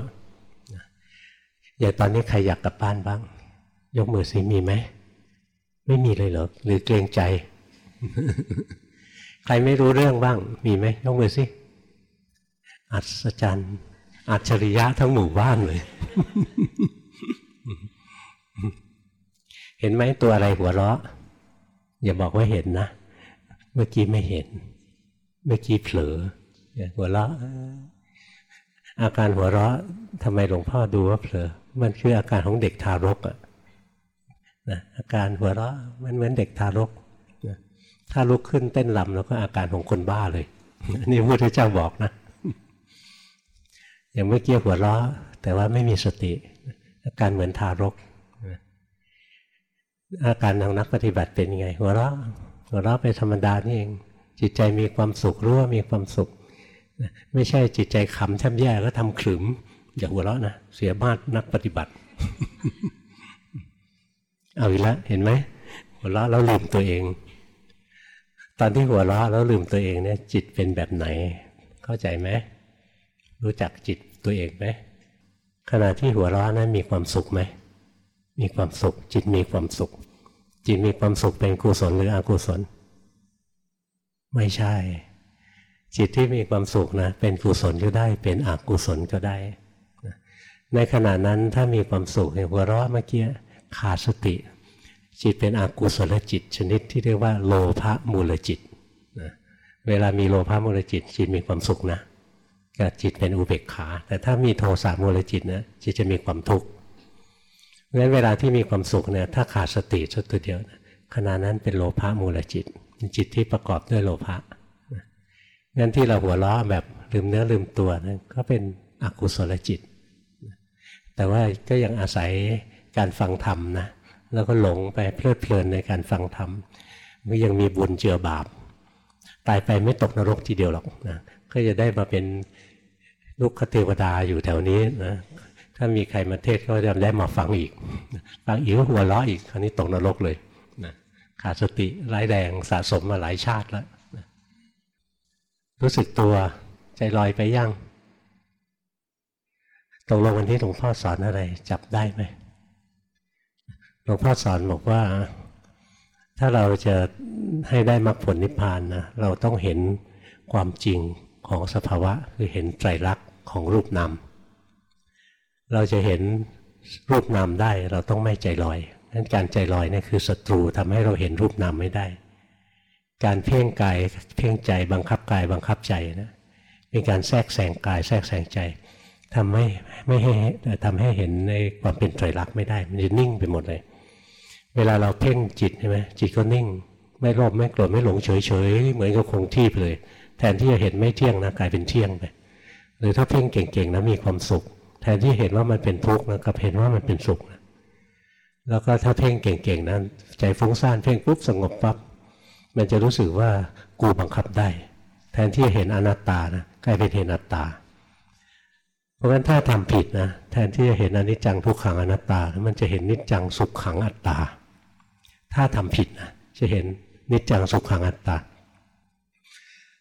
อย่างตอนนี้ใครอยากกลับบ้านบ้าง ยกมือสิมีไหมไม่มีเลยเหรอหรือเกรงใจ ใครไม่รู้เรื่องบ้าง มีไหมยกมือสิอัศจรรย์อัจฉริยะทั้งหมู่บ้านเลย เห็นไหมตัวอะไรหัวเราะ อย่าบอกว่าเห็นนะ เมื่อกี้ไม่เห็น เมื่อกี้เผลอหัวเราะ อาการหัวเราะทำไมหลวงพ่อดูว่าเผลอ มันคืออาการของเด็กทารกอะนะอาการหัวเราะมันเหมือนเด็กทารกนะถ้าลุกขึ้นเต้นลำแล้วก็อาการของคนบ้าเลยนี่พระพุทธเจ้าบอกนะ อย่างเมื่อกี้หัวเราะแต่ว่าไม่มีสติ อาการเหมือนทารก อาการทางนักปฏิบัติเป็นยังไงหัวเราะหัวเราะไปธรรมดานี่เอง จิตใจมีความสุขรู้ว่ามีความสุข ไม่ใช่จิตใจขำแทบแย่ก็ทำขลุ่มอย่าหัวเราะนะเสียมาตนักปฏิบัติ เอาอีกแล้วเห็นไหมหัวเราะแล้วลืมตัวเอง ตอนที่หัวเราะแล้วลืมตัวเองเนี่ย จิตเป็นแบบไหน เข้าใจไหมรู้จักจิตตัวเองไหมขณะที่หัวเราะนั้นมีความสุขไหม มีความสุข จิตมีความสุข จิตมีความสุขเป็นกุศลหรืออกุศล ไม่ใช่ จิตที่มีความสุขนะเป็นกุศลก็ได้ เป็นอกุศลก็ได้ ในขณะนั้นถ้ามีความสุขอย่างหัวเราะเมื่อกี้ขาดสติ จิตเป็นอกุศลจิต ชนิดที่เรียกว่าโลภะมูลจิตนะเวลามีโลภะมูลจิต จิตมีความสุขนะกับจิตเป็นอุเบกขา แต่ถ้ามีโทสะมูลจิตนะจิตจะมีความทุกข์ เพราะฉะนั้นเวลาที่มีความสุขเนี่ยถ้าขาดสติสักตัวเดียวขณะนั้นเป็นโลภะมูลจิต จิตที่ประกอบด้วยโลภะงั้นที่เราหัวเราะแบบลืมเนื้อลืมตัวนะก็เป็นอกุศลจิต แต่ว่าก็ยังอาศัยการฟังธรรมนะแล้วก็หลงไปเพลิดเพลินในการฟังธรรมก็ยังมีบุญเจือบาป ตายไปไม่ตกนรกทีเดียวหรอกนะก็จะได้มาเป็นลูกคเทวดาอยู่แถวนี้นะ ถ้ามีใครมาเทศก็จะได้มาฟังอีก ฟังอีกหัวเราะอีกคราวนี้ตกนรกเลยนะขาดสติร้ายแรงสะสมมาหลายชาติแล้วนะรู้สึกตัวใจลอยไปยั่งตกลงวันนี้หลวงพ่อสอนอะไร จับได้ไหมหลวงพ่อสอนบอกว่า ถ้าเราจะให้ได้มรรคผลนิพพานนะเราต้องเห็นความจริงของสภาวะ คือเห็นไตรลักษณ์ของรูปนาม เราจะเห็นรูปนามได้เราต้องไม่ใจลอยนั้นการใจลอยนี่คือศัตรูทำให้เราเห็นรูปนามไม่ได้ การเพ่งกายเพ่งใจบังคับกายบังคับใจนะเป็นการแทรกแซงกายแทรกแซงใจทำไม่ไม่ให้ทำให้เห็นในความเป็นไตรลักษณ์ไม่ได้ มันจะนิ่งไปหมดเลย เวลาเราเพ่งจิตใช่ไหมจิตก็นิ่ง ไม่โลภไม่โกรธไม่หลงเฉยเฉยเหมือนกับคงที่ไปเลย แทนที่จะเห็นไม่เที่ยงนะกลายเป็นเที่ยงไปหรือถ้าเพ่งเก่งๆนะมีความสุข แทนที่เห็นว่ามันเป็นทุกข์นะกับเห็นว่ามันเป็นสุขนะแล้วก็ถ้าเพ่งเก่งๆนะใจฟุ้งซ่านเพ่งปุ๊บสงบปั๊บมันจะรู้สึกว่ากูบังคับได้ แทนที่จะเห็นอนัตตานะกลายเป็นเห็นอัตตา เพราะฉะนั้นถ้าทำผิดนะแทนที่จะเห็นอนิจจังทุกขังอนัตตา มันจะเห็นนิจจังสุขขังอัตตา ถ้าทำผิดนะจะเห็นนิจจังสุขขังอัตตา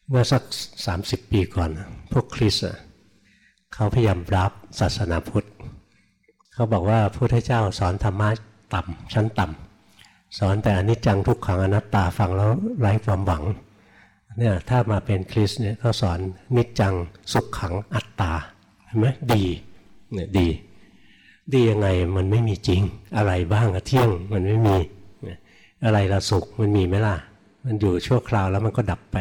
เมื่อสักสามสิบปีก่อน พวกคริสเขาพยายามรับ ศาสนาพุทธเขาบอกว่าพระพุทธเจ้าสอนธรรมะต่ำชั้นต่ำสอนแต่อนิจจังทุกขังอนัตตาฟังแล้วไร้ความหวังเนี่ยถ้ามาเป็นคริสเนี่ยเขาสอนนิจจังสุขขังอัตตาเห็นไหมดีเนี่ยดี ดียังไงมันไม่มีจริงอะไรบ้างอะเที่ยงมันไม่มีอะไรละสุขมันมีไหมล่ะ มันอยู่ชั่วคราวแล้วมันก็ดับไป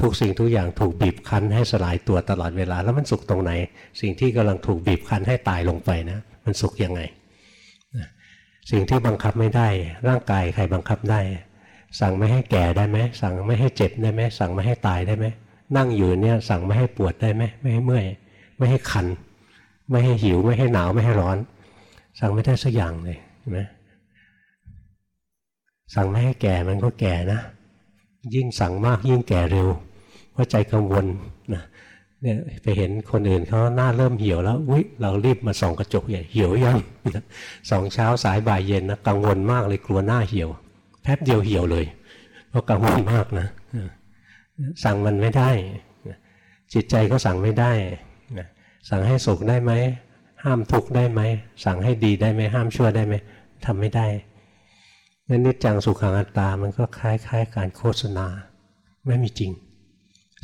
ทุกสิ่งทุกอย่างถูกบีบคั้นให้สลายตัวตลอดเวลา แล้วมันสุขตรงไหน สิ่งที่กำลังถูกบีบคั้นให้ตายลงไปนะมันสุขยังไง สิ่งที่บังคับไม่ได้ ร่างกายใครบังคับได้ สั่งไม่ให้แก่ได้ไหมสั่งไม่ให้เจ็บได้ไหมสั่งไม่ให้ตายได้ไหมนั่งอยู่เนี่ยสั่งไม่ให้ปวดได้ไหมไม่ให้เมื่อยไม่ให้คัน ไม่ให้หิวไม่ให้หนาวไม่ให้ร้อน สั่งไม่ได้สักอย่างเลยเห็นไหมสั่งไม่ให้แก่มันก็แก่นะ ยิ่งสั่งมากยิ่งแก่เร็วเพราะใจกังวลนะเนี่ยไปเห็นคนอื่นเขาหน้าเริ่มเหี่ยวแล้วอุ้ยเรารีบมาส่องกระจกใหญ่เหี่ยวยังสองเช้าสายบ่ายเย็นนะกังวลมากเลยกลัวหน้าเหี่ยว แป๊บเดียวเหี่ยวเลย เพราะกังวลมากนะสั่งมันไม่ได้จิตใจก็สั่งไม่ได้สั่งให้สุขได้ไหมห้ามทุกข์ได้ไหมสั่งให้ดีได้ไหมห้ามชั่วได้ไหมทำไม่ได้ งั้นนิจจังสุขังอัตตา มันก็คล้ายๆ การโฆษณา ไม่มีจริง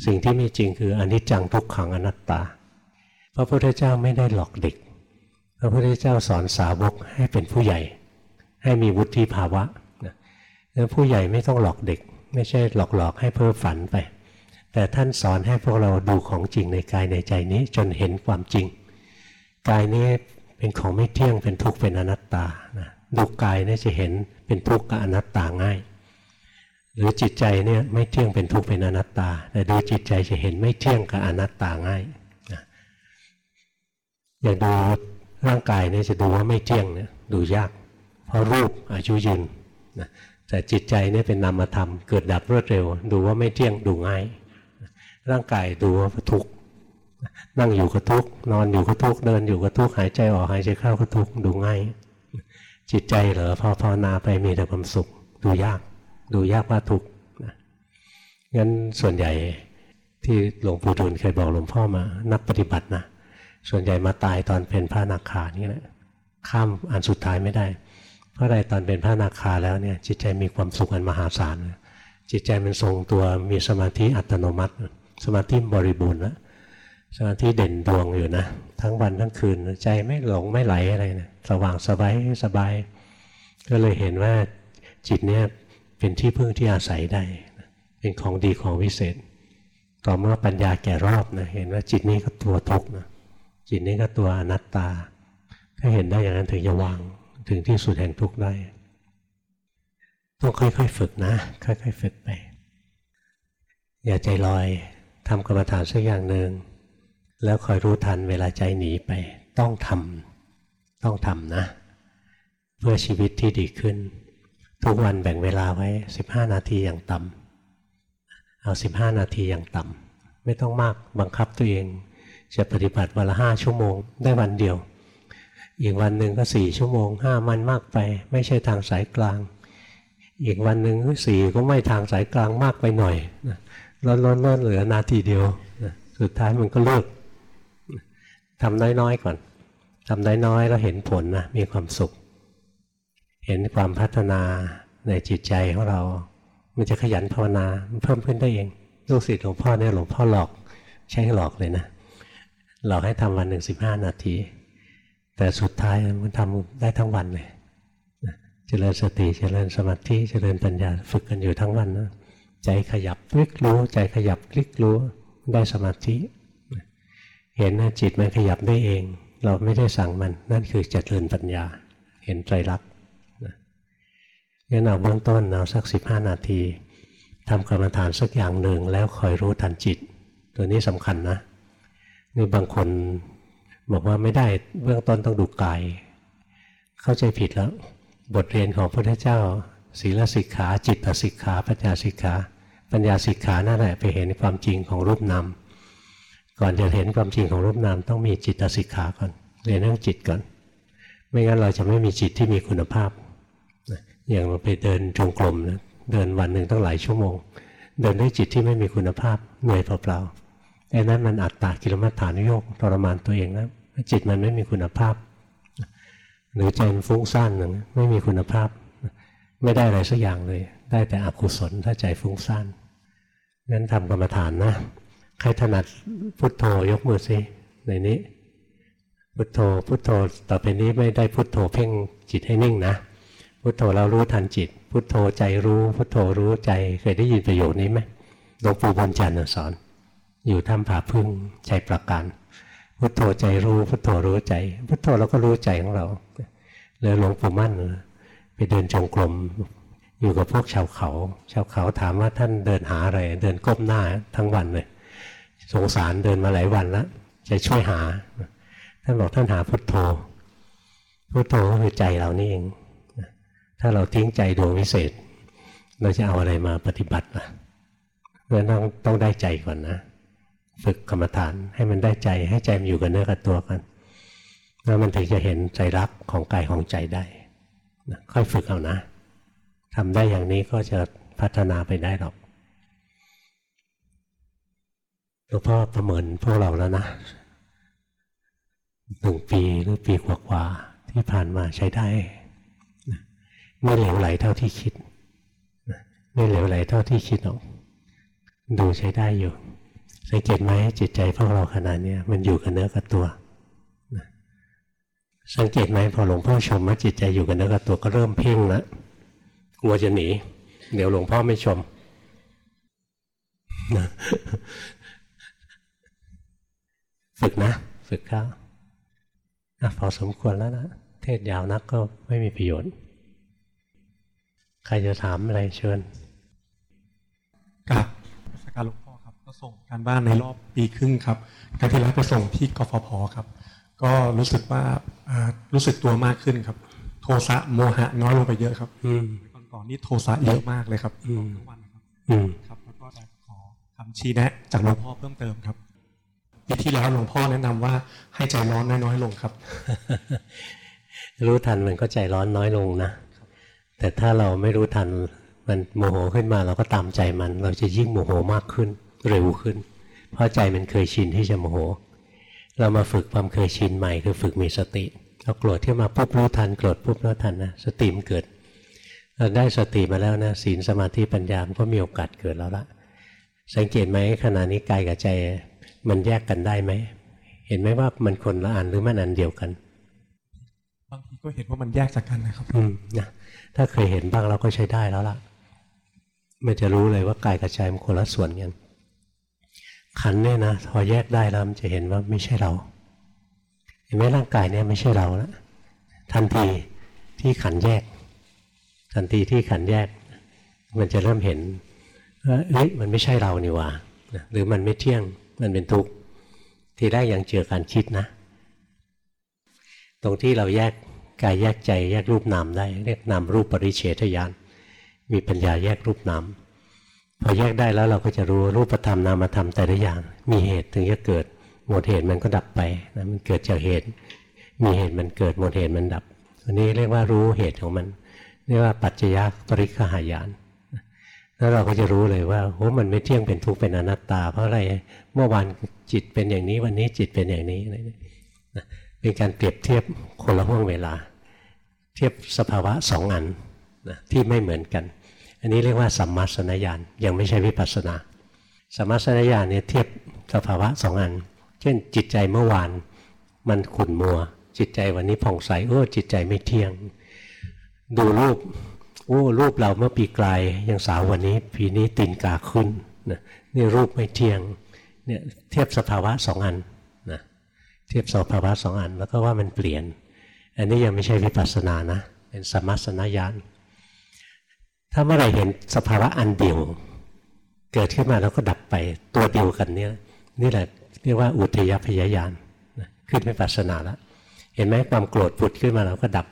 สิ่งที่มีจริงคืออนิจจังทุกขังอนัตตา พระพุทธเจ้าไม่ได้หลอกเด็ก พระพุทธเจ้าสอนสาวกให้เป็นผู้ใหญ่ ให้มีวุฒิภาวะแล้วผู้ใหญ่ไม่ต้องหลอกเด็ก ไม่ใช่หลอกๆให้เพ้อฝันไป แต่ท่านสอนให้พวกเราดูของจริงในกายในใจนี้จนเห็นความจริง กายนี้เป็นของไม่เที่ยงเป็นทุกข์เป็นอนัตตานะดูกายนี่จะเห็น เป็นทุกข์กับอนัตตาง่าย หรือจิตใจเนี่ยไม่เที่ยงเป็นทุกข์เป็นอนัตตา แต่ดูจิตใจจะเห็นไม่เที่ยงกับอนัตตาง่ายอย่างดูร่างกายเนี่ยจะดูว่าไม่เที่ยงเนี่ยดูยาก เพราะรูปอายุยืนนะแต่จิตใจเนี่ยเป็นนามธรรมเกิดดับรวดเร็ว ดูว่าไม่เที่ยงดูง่าย ร่างกายดูว่าทุกข์นั่งอยู่ก็ทุกข์นอนอยู่ก็ทุกข์เดินอยู่ก็ทุกข์หายใจออกหายใจเข้าก็ทุกข์ดูง่าย จิตใจเหรอพอภาวนาไปมีแต่ความสุข ดูยาก ดูยากว่าทุกนะงั้นส่วนใหญ่ที่หลวงปู่ดูลเคยบอกหลวงพ่อมา นักปฏิบัตินะส่วนใหญ่มาตายตอนเป็นพระนาคานี่แหละข้ามอันสุดท้ายไม่ได้ เพราะอะไรตอนเป็นพระนาคาแล้วเนี่ย จิตใจมีความสุขอันมหาศาลจิตใจมันทรงตัวมีสมาธิอัตโนมัติ สมาธิบริบูรณ์แล้ว สมาธิเด่นดวงอยู่นะ ทั้งวันทั้งคืนใจไม่หลงไม่ไหลอะไรนะสว่างสบายสบาย ก็เลยเห็นว่าจิตเนี่ยเป็นที่พึ่งที่อาศัยได้ เป็นของดีของวิเศษ ต่อเมื่อปัญญาแก่รอบนะเห็นว่าจิตนี้ก็ตัวทุกข์นะจิตนี้ก็ตัวอนัตตา ถ้าเห็นได้อย่างนั้นถึงจะวางถึงที่สุดแห่งทุกข์ได้ต้องค่อยๆฝึกนะ ค่อยๆฝึกไป อย่าใจลอยทำกรรมฐานสักอย่างหนึ่ง แล้วคอยรู้ทันเวลาใจหนีไป ต้องทำต้องทำนะ เพื่อชีวิตที่ดีขึ้น ทุกวันแบ่งเวลาไว้ 15 นาทีอย่างต่ำเอา 15 นาทีอย่างต่ำไม่ต้องมากบังคับตัวเอง จะปฏิบัติวันละห้าชั่วโมง ได้วันเดียว อีกวันหนึ่งก็สี่ชั่วโมงห้ามันมากไป ไม่ใช่ทางสายกลาง อีกวันหนึ่งสี่ก็ไม่ทางสายกลางมากไปหน่อยลดลดลดเหลือนาทีเดียว สุดท้ายมันก็เลิก ทำน้อยๆก่อนทำน้อยๆแล้วเห็นผลนะมีความสุข เห็นความพัฒนาในจิตใจของเรา มันจะขยันภาวนามันเพิ่มขึ้นได้เองลูกศิษย์หลวงพ่อเนี่ยหลวงพ่อหลอก ใช้หลอกเลยนะหลอกให้ทำวันหนึ่งสิบห้านาที แต่สุดท้ายมันทำได้ทั้งวันเลยเจริญสติเจริญสมาธิเจริญปัญญาฝึกกันอยู่ทั้งวันนะใจขยับคลิกรู้ ใจขยับคลิกรู้ได้สมาธิ เห็นนะจิตมันขยับได้เอง เราไม่ได้สั่งมัน นั่นคือเจริญปัญญา เห็นไตรลักษณ์งั้นเอาเบื้องต้นเอาสักสิบห้านาทีทำกรรมฐานสักอย่างหนึ่งแล้วคอยรู้ทันจิต ตัวนี้สำคัญนะนี่บางคนบอกว่าไม่ได้เบื้องต้นต้องดูกาย เข้าใจผิดแล้ว บทเรียนของพระพุทธเจ้าศีลสิกขา จิตสิกขา ปัญญาสิกขา ปัญญาสิกขานั่นแหละไปเห็นความจริงของรูปนาม ก่อนจะเห็นความจริงของรูปนามต้องมีจิตสิกขาก่อนเรียนเรื่องจิตก่อน ไม่งั้นเราจะไม่มีจิตที่มีคุณภาพ อย่างเราไปเดินจงกรมนะเดินวันหนึ่งตั้งหลายชั่วโมง เดินด้วยจิตที่ไม่มีคุณภาพเหนื่อยเปล่าๆไอ้นั้นมันอัตตากิลมัฏฐานโยกทรมานตัวเองนะจิตมันไม่มีคุณภาพ หรือใจมันฟุ้งซ่านหนึ่งไม่มีคุณภาพ ไม่ได้อะไรสักอย่างเลย ได้แต่อกุศลถ้าใจฟุ้งซ่านงั้นทำกรรมฐานนะ ใครถนัดพุทโธยกมือสิในนี้ พุทโธพุทโธต่อไปนี้ไม่ได้พุทโธเพ่งจิตให้นิ่งนะ พุทโธเรารู้ทันจิต พุทโธใจรู้ พุทโธรู้ใจเคยได้ยินประโยคนี้ไหมหลวงปู่บุญจันทร์สอน อยู่ถ้ำผาพึ่งใจประการพุทโธใจรู้พุทโธรู้ใจ พุทโธเราก็รู้ใจของเราเลยหลวงปู่มั่นไปเดินจงกรมอยู่กับพวกชาวเขา ชาวเขาถามว่าท่านเดินหาอะไร เดินก้มหน้าทั้งวันเลย สงสารเดินมาหลายวันแล้วจะช่วยหา ท่านบอกท่านหาพุทโธ พุทโธก็คือใจเรานี่เอง ถ้าเราทิ้งใจดวงวิเศษ เราจะเอาอะไรมาปฏิบัติล่ะเพราะต้องต้องได้ใจก่อนนะ ฝึกกรรมฐานให้มันได้ใจให้ใจมันอยู่กับเนื้อกับตัวกันแล้วมันถึงจะเห็นใจรักของกายของใจได้ค่อยฝึกเอานะทำได้อย่างนี้ก็จะพัฒนาไปได้หรอก หลวงพ่อประเมินพวกเราแล้วนะหนึ่งปีหรือปีกว่าๆที่ผ่านมาใช้ได้ ไม่เหลวไหลเท่าที่คิด ไม่เหลวไหลเท่าที่คิดหรอกดูใช้ได้อยู่สังเกตไหมจิตใจพวกเราขนาดนี้มันอยู่กับเนื้อกับตัวสังเกตไหมพอหลวงพ่อชมว่าจิตใจอยู่กับเนื้อกับตัวก็เริ่มเพ่งแล้วกลัวจะหนี เดี๋ยวหลวงพ่อไม่ชม ฝึกนะ ฝึกเข้าพอสมควรแล้วนะ เทศยาวนักก็ไม่มีประโยชน์ ใครจะถามอะไรเชิญกับสการหลวงพ่อครับ ก็ส่งการบ้านในรอบปีครึ่งครับการที่แล้วไปส่งที่กฟผครับ ก็รู้สึกว่ารู้สึกตัวมากขึ้นครับ โทสะโมหะน้อยลงไปเยอะครับ อืมก่อนนี้โทสะเยอะมากเลยครับทุกวันครับครับแล้วก็จะขอคำชี้แนะ จากหลวงพ่อเพิ่มเติมครับ ปีที่แล้วหลวงพ่อแนะนำว่าให้ใจร้อนน้อยๆลงครับ รู้ทันมันก็ใจร้อนน้อยลงนะ แต่ถ้าเราไม่รู้ทันมันโมโหขึ้นมาเราก็ตามใจมัน เราจะยิ่งโมโหมากขึ้น เร็วขึ้น เพราะใจมันเคยชินที่จะโมโห เรามาฝึกความเคยชินใหม่คือฝึกมีสติเราโกรธที่มาปุ๊บรู้ทันโกรธปุ๊บรู้ทันนะสติมันเกิดเราได้สติมาแล้วนะศีลสมาธิปัญญามันก็มีโอกาสเกิดแล้วละสังเกตไหมขณะนี้กายกับใจ มันแยกกันได้ไหม เห็นไหมว่ามันคนละอันหรือมันอันเดียวกัน บางทีก็เห็นว่ามันแยกจากกันนะครับ อืมนะถ้าเคยเห็นบ้างเราก็ใช้ได้แล้วล่ะ มันจะรู้เลยว่ากายกับใจมันคนละส่วนกัน ขันเนี่ยนะพอแยกได้แล้วมันจะเห็นว่าไม่ใช่เรา เห็นไหมร่างกายเนี่ยไม่ใช่เราแล้วทันทีที่ขันแยก ทันทีที่ขันแยก มันจะเริ่มเห็นว่าเอ้ยมันไม่ใช่เรานี่ว่าหรือมันไม่เที่ยง มันเป็นทุกข์ทีแรกยังเจอการคิดนะ ตรงที่เราแยกกายแยกใจแยกรูปนามได้ เรียกนามรูปปริเฉทญาณมีปัญญาแยกรูปนามพอแยกได้แล้วเราก็จะรู้รูปธรรมนามธรรมแต่ละอย่าง มีเหตุถึงจะเกิดหมดเหตุมันก็ดับไปนะมันเกิดจากเหตุ มีเหตุมันเกิดหมดเหตุมันดับอันนี้เรียกว่ารู้เหตุของมัน เรียกว่าปัจจยปริคหายาน แล้วเราก็จะรู้เลยว่าโอ้มันไม่เที่ยงเป็นทุกข์เป็นอนัตตา เพราะอะไรเมื่อวานจิตเป็นอย่างนี้วันนี้จิตเป็นอย่างนี้เป็นการเปรียบเทียบคนละห่วงเวลา เทียบสภาวะสองอันนะที่ไม่เหมือนกัน อันนี้เรียกว่าสัมมาสนญาณยังไม่ใช่วิปัสสนาสัมมาสนญาณเนี่ยเทียบสภาวะสองอัน เช่นจิตใจเมื่อวานมันขุ่นมัว จิตใจวันนี้ผ่องใสโอ้จิตใจไม่เที่ยง ดูรูป อ้รูปเราเมื่อปีกลายยังสาววันนี้ ปีนี้ตินกาขึ้นนะนี่รูปไม่เที่ยงเนี่ยเทียบสภาวะสองอันนะเทียบสภาวะสองอัน แล้วก็ว่ามันเปลี่ยน อันนี้ยังไม่ใช่วิปัสสนานะ เป็นสมัสนญาณถ้าเมื่อไรเห็นสภาวะอันเดียว เกิดขึ้นมาแล้วก็ดับไปตัวเดียวกันเนี่ยนี่แหละเรียกว่าอุทยพยายานขึ้นวิปัสสนาแล้วเห็นไหมความโกรธผุดขึ้นมาแล้วก็ดับ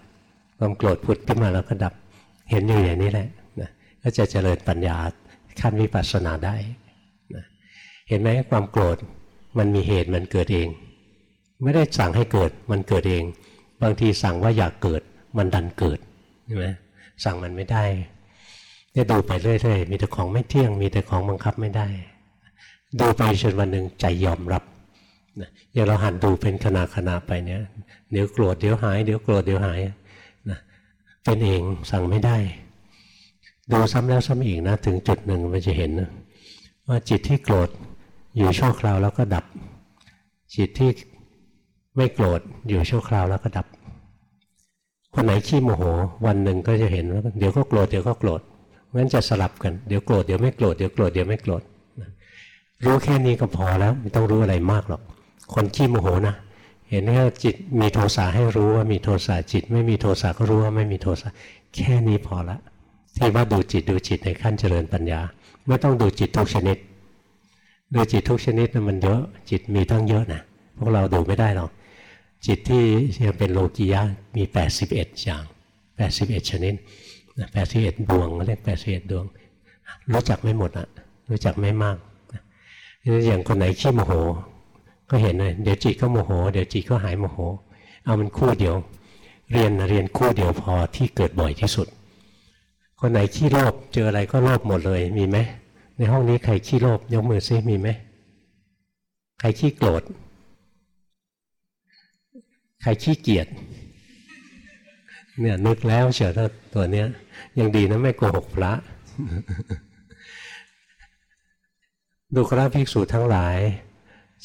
ความโกรธผุดขึ้นมาแล้วก็ดับ เห็นอยู่อย่างนี้แหละนะก็จะเจริญปัญญาขั้นวิปัสสนาได้นะเห็นไหมความโกรธมันมีเหตุมันเกิดเอง ไม่ได้สั่งให้เกิดมันเกิดเอง บางทีสั่งว่าอยากเกิดมันดันเกิดใช่ไหมสั่งมันไม่ได้เนี่ยดูไปเรื่อยๆมีแต่ของไม่เที่ยง มีแต่ของบังคับไม่ได้ ดูไปจนวันหนึ่งใจยอมรับนะอย่างเราหันดูเป็นขณะขณะไปเนี่ยเดี๋ยวโกรธเดี๋ยวหายเดี๋ยวโกรธเดี๋ยวหาย เป็นเองสั่งไม่ได้ ดูซ้ำแล้วซ้ำอีกนะ ถึงจุดหนึ่งมันจะเห็นนะว่าจิตที่โกรธอยู่ชั่วคราวแล้วก็ดับ จิตที่ไม่โกรธอยู่ชั่วคราวแล้วก็ดับ คนไหนขี้โมโห วันหนึ่งก็จะเห็นว่าเดี๋ยวก็โกรธเดี๋ยวก็โกรธงั้นจะสลับกันเดี๋ยวโกรธเดี๋ยวไม่โกรธเดี๋ยวโกรธเดี๋ยวไม่โกรธรู้แค่นี้ก็พอแล้วไม่ต้องรู้อะไรมากหรอก คนขี้โมโหนะ เห็นว่าจิตมีโทสะให้รู้ว่ามีโทสะจิต ไม่มีโทสะก็รู้ว่าไม่มีโทสะแค่นี้พอละที่ว่าดูจิตดูจิตในขั้นเจริญปัญญา ไม่ต้องดูจิตทุกชนิด ดูจิตทุกชนิดนะมันเยอะจิตมีตั้งเยอะนะพวกเราดูไม่ได้หรอกจิตที่ยังเป็นโลกียะมี 81 อย่าง 81 ชนิด81 ดวงเรียก81 ดวง รู้จักไม่หมดอะรู้จักไม่มากอย่างคนไหนขี้โมโห ก็เห็นเลยเดี๋ยวจิตก็โมโห เดี๋ยวจิตก็หายโมโห เอามันคู่เดียว เรียนเรียนคู่เดียวพอที่เกิดบ่อยที่สุด คนไหนขี้โลภเจออะไรก็โลภหมดเลยมีไหมในห้องนี้ใครขี้โลภยกมือซิมีไหมใครขี้โกรธใครขี้เกียจเนี่ยนึกแล้วเฉยตัวเนี้ย ยังดีนะไม่โกหกพระดูกราภิกษุทั้งหลาย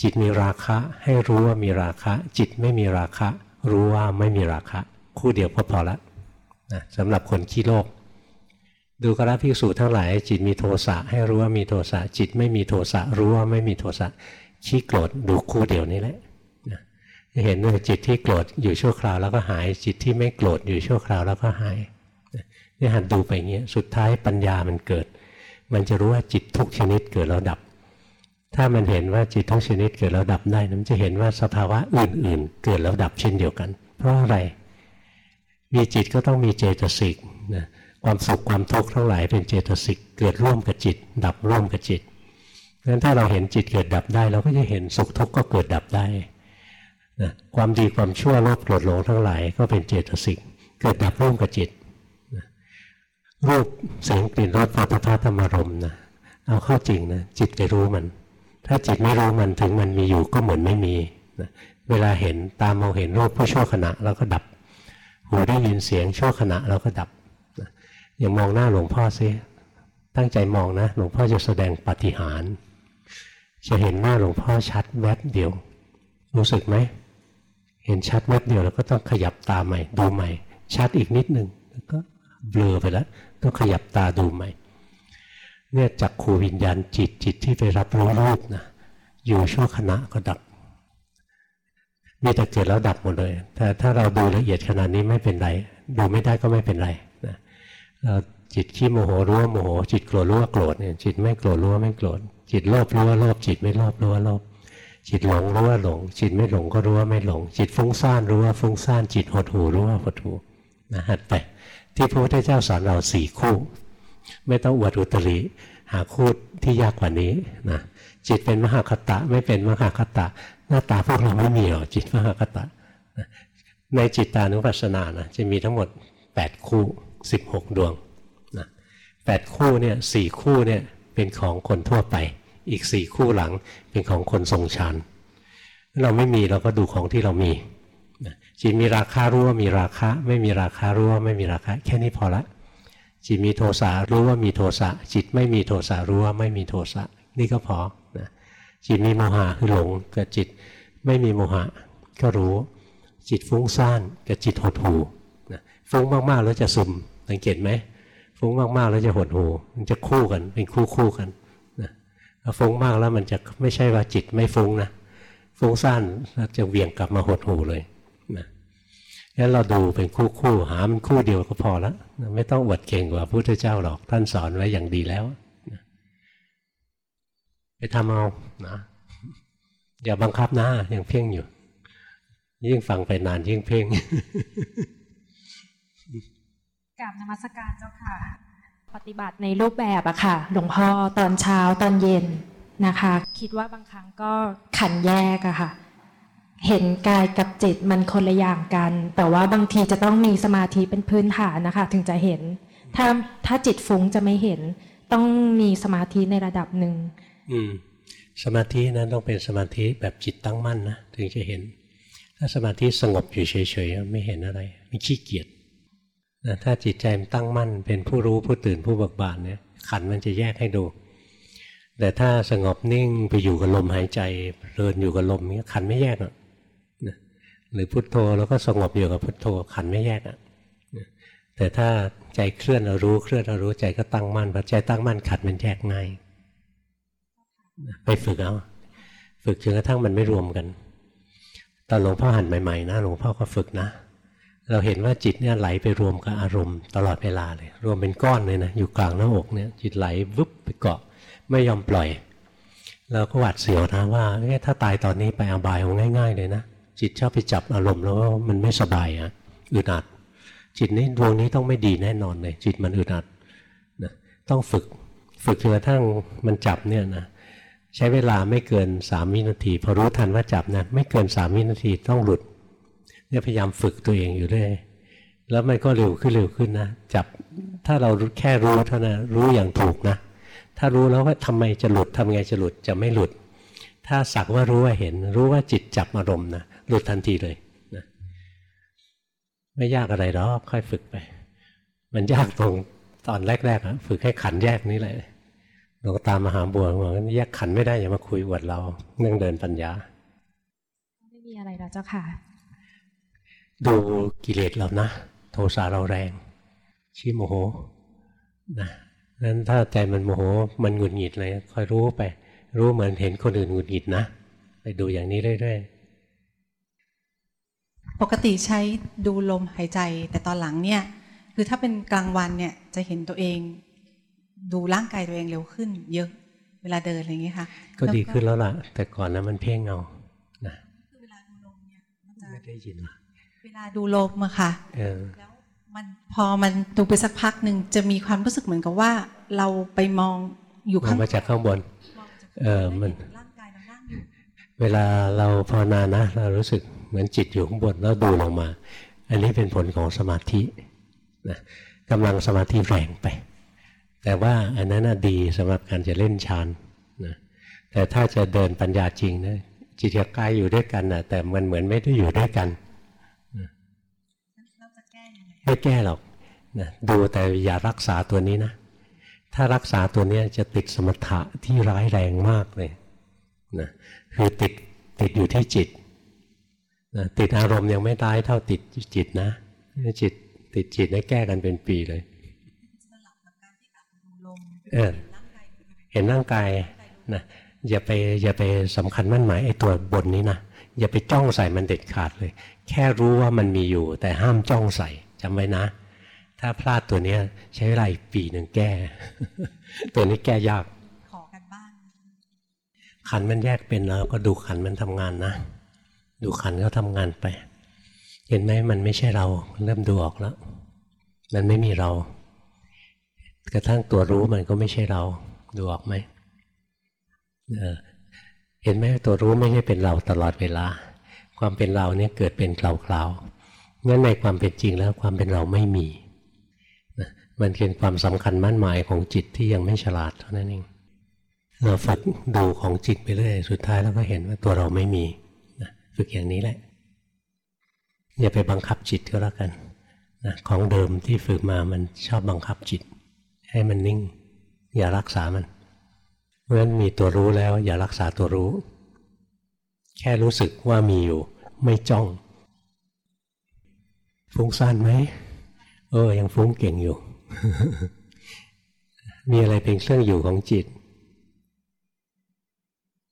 จิตมีราคะ ให้รู้ว่ามีราคะ จิตไม่มีราคะ รู้ว่าไม่มีราคะ คู่เดียวพอพอละนะสำหรับคนขี้โลภดูกราภิกษุทั้งหลาย จิตมีโทสะให้รู้ว่ามีโทสะจิตไม่มีโทสะรู้ว่าไม่มีโทสะขี้โกรธดูคู่เดียวนี้แหละเห็นว่าจิตที่โกรธอยู่ชั่วคราวแล้วก็หาย จิตที่ไม่โกรธอยู่ชั่วคราวแล้วก็หายนี่หันดูไปเงี้ยสุดท้ายปัญญามันเกิด มันจะรู้ว่าจิตทุกชนิดเกิดแล้วดับ ถ้ามันเห็นว่าจิตทุกชนิดเกิดแล้วดับได้มันจะเห็นว่าสภาวะอื่น ๆ เกิดแล้วดับเช่นเดียวกัน เพราะอะไร มีจิตก็ต้องมีเจตสิกนะความสุขความทุกข์ทั้งหลายเป็นเจตสิกเกิดร่วมกับจิต ดับร่วมกับจิตงั้นถ้าเราเห็นจิตเกิดดับได้ เราก็จะเห็นสุขทุกข์ก็เกิดดับได้นะความดีความชั่วโลภโกรธหลงทั้งหลายก็เป็นเจตสิกเกิดดับร่วมกับจิตนะรูปเสียงกลิ่นรสผลิตภัณฑ์ธรรมรมนะเอาเข้าจริงนะจิตไปรู้มัน ถ้าจิตไม่รู้มันถึงมันมีอยู่ก็เหมือนไม่มีนะเวลาเห็นตามมองเห็นรูปผู้ชั่วขณะแล้วก็ดับ หูได้ยินเสียงชั่วขณะแล้วก็ดับนะอย่างมองหน้าหลวงพ่อซิตั้งใจมองนะ หลวงพ่อจะแสดงปฏิหารจะเห็นหน้าหลวงพ่อชัดแวบเดียว รู้สึกไหม เห็นชัดแวบเดียวแล้วก็ต้องขยับตาใหม่ดูใหม่ ชัดอีกนิดนึงแล้วก็เบลอไปแล้วต้องขยับตาดูใหม่ เนี่ยจักขูวิญญาณจิตจิตที่ไปรับรู้รูปนะอยู่ชั่วขณะก็ดับ มีแต่เกิดแล้วดับหมดเลย แต่ถ้าเราดูละเอียดขนาดนี้ไม่เป็นไร ดูไม่ได้ก็ไม่เป็นไรนะเราจิตขี้โมโหรู้ว่าโมโห จิตโกรธรู้ว่าโกรธเนี่ยจิตไม่โกรธรู้ว่าไม่โกรธจิตโลภรู้ว่าโลภจิตไม่โลภรู้ว่าโลภจิตหลงรู้ว่าหลง จิตไม่หลงก็รู้ว่าไม่หลง จิตฟุ้งซ่านรู้ว่าฟุ้งซ่าน จิตหดหูรู้ว่าหดหูนะหัดไปที่พระพุทธเจ้าสอนเราสี่คู่ ไม่ต้องอวดอุตริ หาคู่ที่ยากกว่านี้นะจิตเป็นมหาคตะไม่เป็นมหาคตะ หน้าตาพวกเราไม่มีหรอกจิตมหาคตะในจิตตานุปัสสนานะจะมีทั้งหมด 8 คู่ 16 ดวงนะแปดคู่เนี่ยสี่คู่เนี่ยเป็นของคนทั่วไป อีกสี่คู่หลังเป็นของคนทรงฌานเราไม่มีเราก็ดูของที่เรามีจิตมีราคารู้ว่ามีราคาไม่มีราคารู้ว่าไม่มีราคาแค่นี้พอละ จิตมีโทสะรู้ว่ามีโทสะจิตไม่มีโทสะรู้ว่าไม่มีโทสะนี่ก็พอนะจิตมีโมหะคือหลงกับจิตไม่มีโมหะก็รู้ จิตฟุ้งซ่านกับจิตหดหูนะฟุ้งมากๆแล้วจะสุ่มสังเกตไหมฟุ้งมากๆแล้วจะหดหูมันจะคู่กันเป็นคู่คู่กันฟุ้งมากแล้วมันจะไม่ใช่ว่าจิตไม่ฟุ้งนะฟุ้งสั้นแล้วจะเวียงกลับมาหดหูเลย งั้นเราดูเป็นคู่คู่หามันคู่เดียวก็พอแล้วไม่ต้องอวดเก่งกว่าพระพุทธเจ้าหรอกท่านสอนไว้อย่างดีแล้วไปทำเอานะอย่าบังคับนะยังเพ่งอยู่ ยิ่งฟังไปนานยิ่งเพ่งกราบนมัสการเจ้าค่ะ ปฏิบัติในรูปแบบอะค่ะ หลวงพ่อตอนเช้าตอนเย็นนะคะ คิดว่าบางครั้งก็ขันแยกอะค่ะ เห็นกายกับจิตมันคนละอย่างกัน แต่ว่าบางทีจะต้องมีสมาธิเป็นพื้นฐานนะคะ ถึงจะเห็น ถ้าถ้าจิตฟุ้งจะไม่เห็น ต้องมีสมาธิในระดับหนึ่งอืม สมาธินั้นต้องเป็นสมาธิแบบจิตตั้งมั่นนะถึงจะเห็น ถ้าสมาธิสงบอยู่เฉยๆไม่เห็นอะไรไม่ขี้เกียจนะถ้าจิตใจมันตั้งมั่น เป็นผู้รู้ผู้ตื่นผู้เบิกบานเนี่ย ขันมันจะแยกให้ดูแต่ถ้าสงบนิ่งไปอยู่กับลมหายใจเพลินอยู่กับลมเนี้ยขันไม่แยกอะ หรือพุทโธแล้วก็สงบอยู่กับพุทโธขันไม่แยกอะนะแต่ถ้าใจเคลื่อนเรารู้เคลื่อนเรารู้ใจก็ตั้งมั่นพอใจตั้งมั่นขันมันแยกง่ายไปฝึกเอาฝึกจนกระทั่งมันไม่รวมกัน ตอนหลวงพ่อหันใหม่ๆนะหลวงพ่อก็ฝึกนะ เราเห็นว่าจิตเนี่ยไหลไปรวมกับอารมณ์ตลอดเวลาเลย รวมเป็นก้อนเลยนะอยู่กลางหน้าอกเนี่ย จิตไหลวึบไปเกาะ ไม่ยอมปล่อย เราก็หวาดเสียวนะว่าถ้าตายตอนนี้ไปอบายเอาง่าย ๆ เลยนะ จิตชอบไปจับอารมณ์แล้วมันไม่สบายอะอึดอัด จิตนี้ดวงนี้ต้องไม่ดีแน่นอนเลย จิตมันอึดอัดนะต้องฝึกฝึกจนกระทั่งมันจับเนี่ยนะใช้เวลาไม่เกินสามวินาทีพอรู้ทันว่าจับนะไม่เกินสามวินาทีต้องหลุดเนี่ยพยายามฝึกตัวเองอยู่เรื่อยแล้วมันก็เร็วขึ้นเร็วขึ้นนะจับถ้าเราแค่รู้เท่านั้นรู้อย่างถูกนะถ้ารู้แล้วว่าทำไมจะหลุดทำไงจะหลุดจะไม่หลุด ถ้าสักว่ารู้ว่าเห็น รู้ว่าจิตจับอารมณ์นะ หลุดทันทีเลยนะไม่ยากอะไรหรอกค่อยฝึกไป มันยากตรงตอนแรกๆอะฝึกให้ขันแยกนี้แหละหลวงตามมหาบัวบอกว่าแยกขันไม่ได้อย่ามาคุยอวดเราเรื่องเดินปัญญา ไม่มีอะไรแล้วเจ้าค่ะ ดูกิเลสเรานะ โทสะเราแรง ชี้โมโหนะนั้นถ้าใจมันโมโหมันหงุดหงิดเลยคอยรู้ไป รู้เหมือนเห็นคนอื่นหงุดหงิดนะ ไปดูอย่างนี้เรื่อย ปกติใช้ดูลมหายใจ แต่ตอนหลังเนี่ย คือถ้าเป็นกลางวันเนี่ยจะเห็นตัวเอง ดูร่างกายตัวเองเร็วขึ้น เยอะเวลาเดินอะไรอย่างเงี้ยค่ะๆก็ดีขึ้นแล้วล่ะ แต่ก่อนนะมันเพ่งเอานะคือเวลาดูลมเนี่ยมันจะไม่ได้ยินหรอเวลาดูลมอะค่ะเออแล้วมันพอมันดูไปสักพักหนึ่งจะมีความรู้สึกเหมือนกับว่า เราไปมองอยู่มอข้างงมาจากข้างบนมองจากเออมันร่างกายเรานั่งอยู่เวลาเราภาวนานะ เรารู้สึก เหมือนจิตอยู่ข้างบนแล้วดูลงมา อันนี้เป็นผลของสมาธินะกำลังสมาธิแรงไป แต่ว่าอันนั้นดีสำหรับการจะเล่นฌานนะแต่ถ้าจะเดินปัญญาจริงนะจิตกับกายอยู่ด้วยกันนะแต่มันเหมือนไม่ได้อยู่ด้วยกันไม่แก้หรอกนะดูแต่อย่ารักษาตัวนี้นะ ถ้ารักษาตัวนี้จะติดสมถะที่ร้ายแรงมากเลยนะคือติดติดอยู่ที่จิต นะติดอารมณ์ยังไม่ตายเท่าติดจิตนะจิตติดจิตได้แก้กันเป็นปีเลยสลับกับการที่กลับมาดูลมเออร่างกายดูลมเห็นร่างกายนะอย่าไปอย่าไปสำคัญมั่นหมายไอ้ตัวบนนี้นะอย่าไปจ้องใส่มันเด็ดขาดเลย แค่รู้ว่ามันมีอยู่ แต่ห้ามจ้องใส่จำไว้นะ ถ้าพลาดตัวเนี้ยใช้เวลาอีกปีหนึ่งแก้ ตัวนี้แก้ยาก ขอกันบ้างขันมันแยกเป็นแล้วก็ดูขันมันทำงานนะ ดูขันก็ทำงานไป เห็นไหมมันไม่ใช่เราเริ่มดูออกแล้ว มันไม่มีเรา กระทั่งตัวรู้มันก็ไม่ใช่เรา ดูออกไหมเห็นไหมตัวรู้ไม่ใช่เป็นเราตลอดเวลา ความเป็นเราเนี่ยเกิดเป็นคราวๆงั้นในความเป็นจริงแล้วความเป็นเราไม่มีมันเป็นความสำคัญมั่นหมายของจิตที่ยังไม่ฉลาดเท่านั้นเองเราฝึกดูของจิตไปเรื่อยสุดท้ายเราก็เห็นว่าตัวเราไม่มี ฝึกอย่างนี้แหละอย่าไปบังคับจิตก็แล้วกันนะของเดิมที่ฝึกมามันชอบบังคับจิต ให้มันนิ่ง อย่ารักษามัน เพราะฉะนั้นมีตัวรู้แล้ว อย่ารักษาตัวรู้ แค่รู้สึกว่ามีอยู่ ไม่จ้องฟุ้งซ่านไหมเออ ยังฟุ้งเก่งอยู่ มีอะไรเป็นเครื่องอยู่ของจิต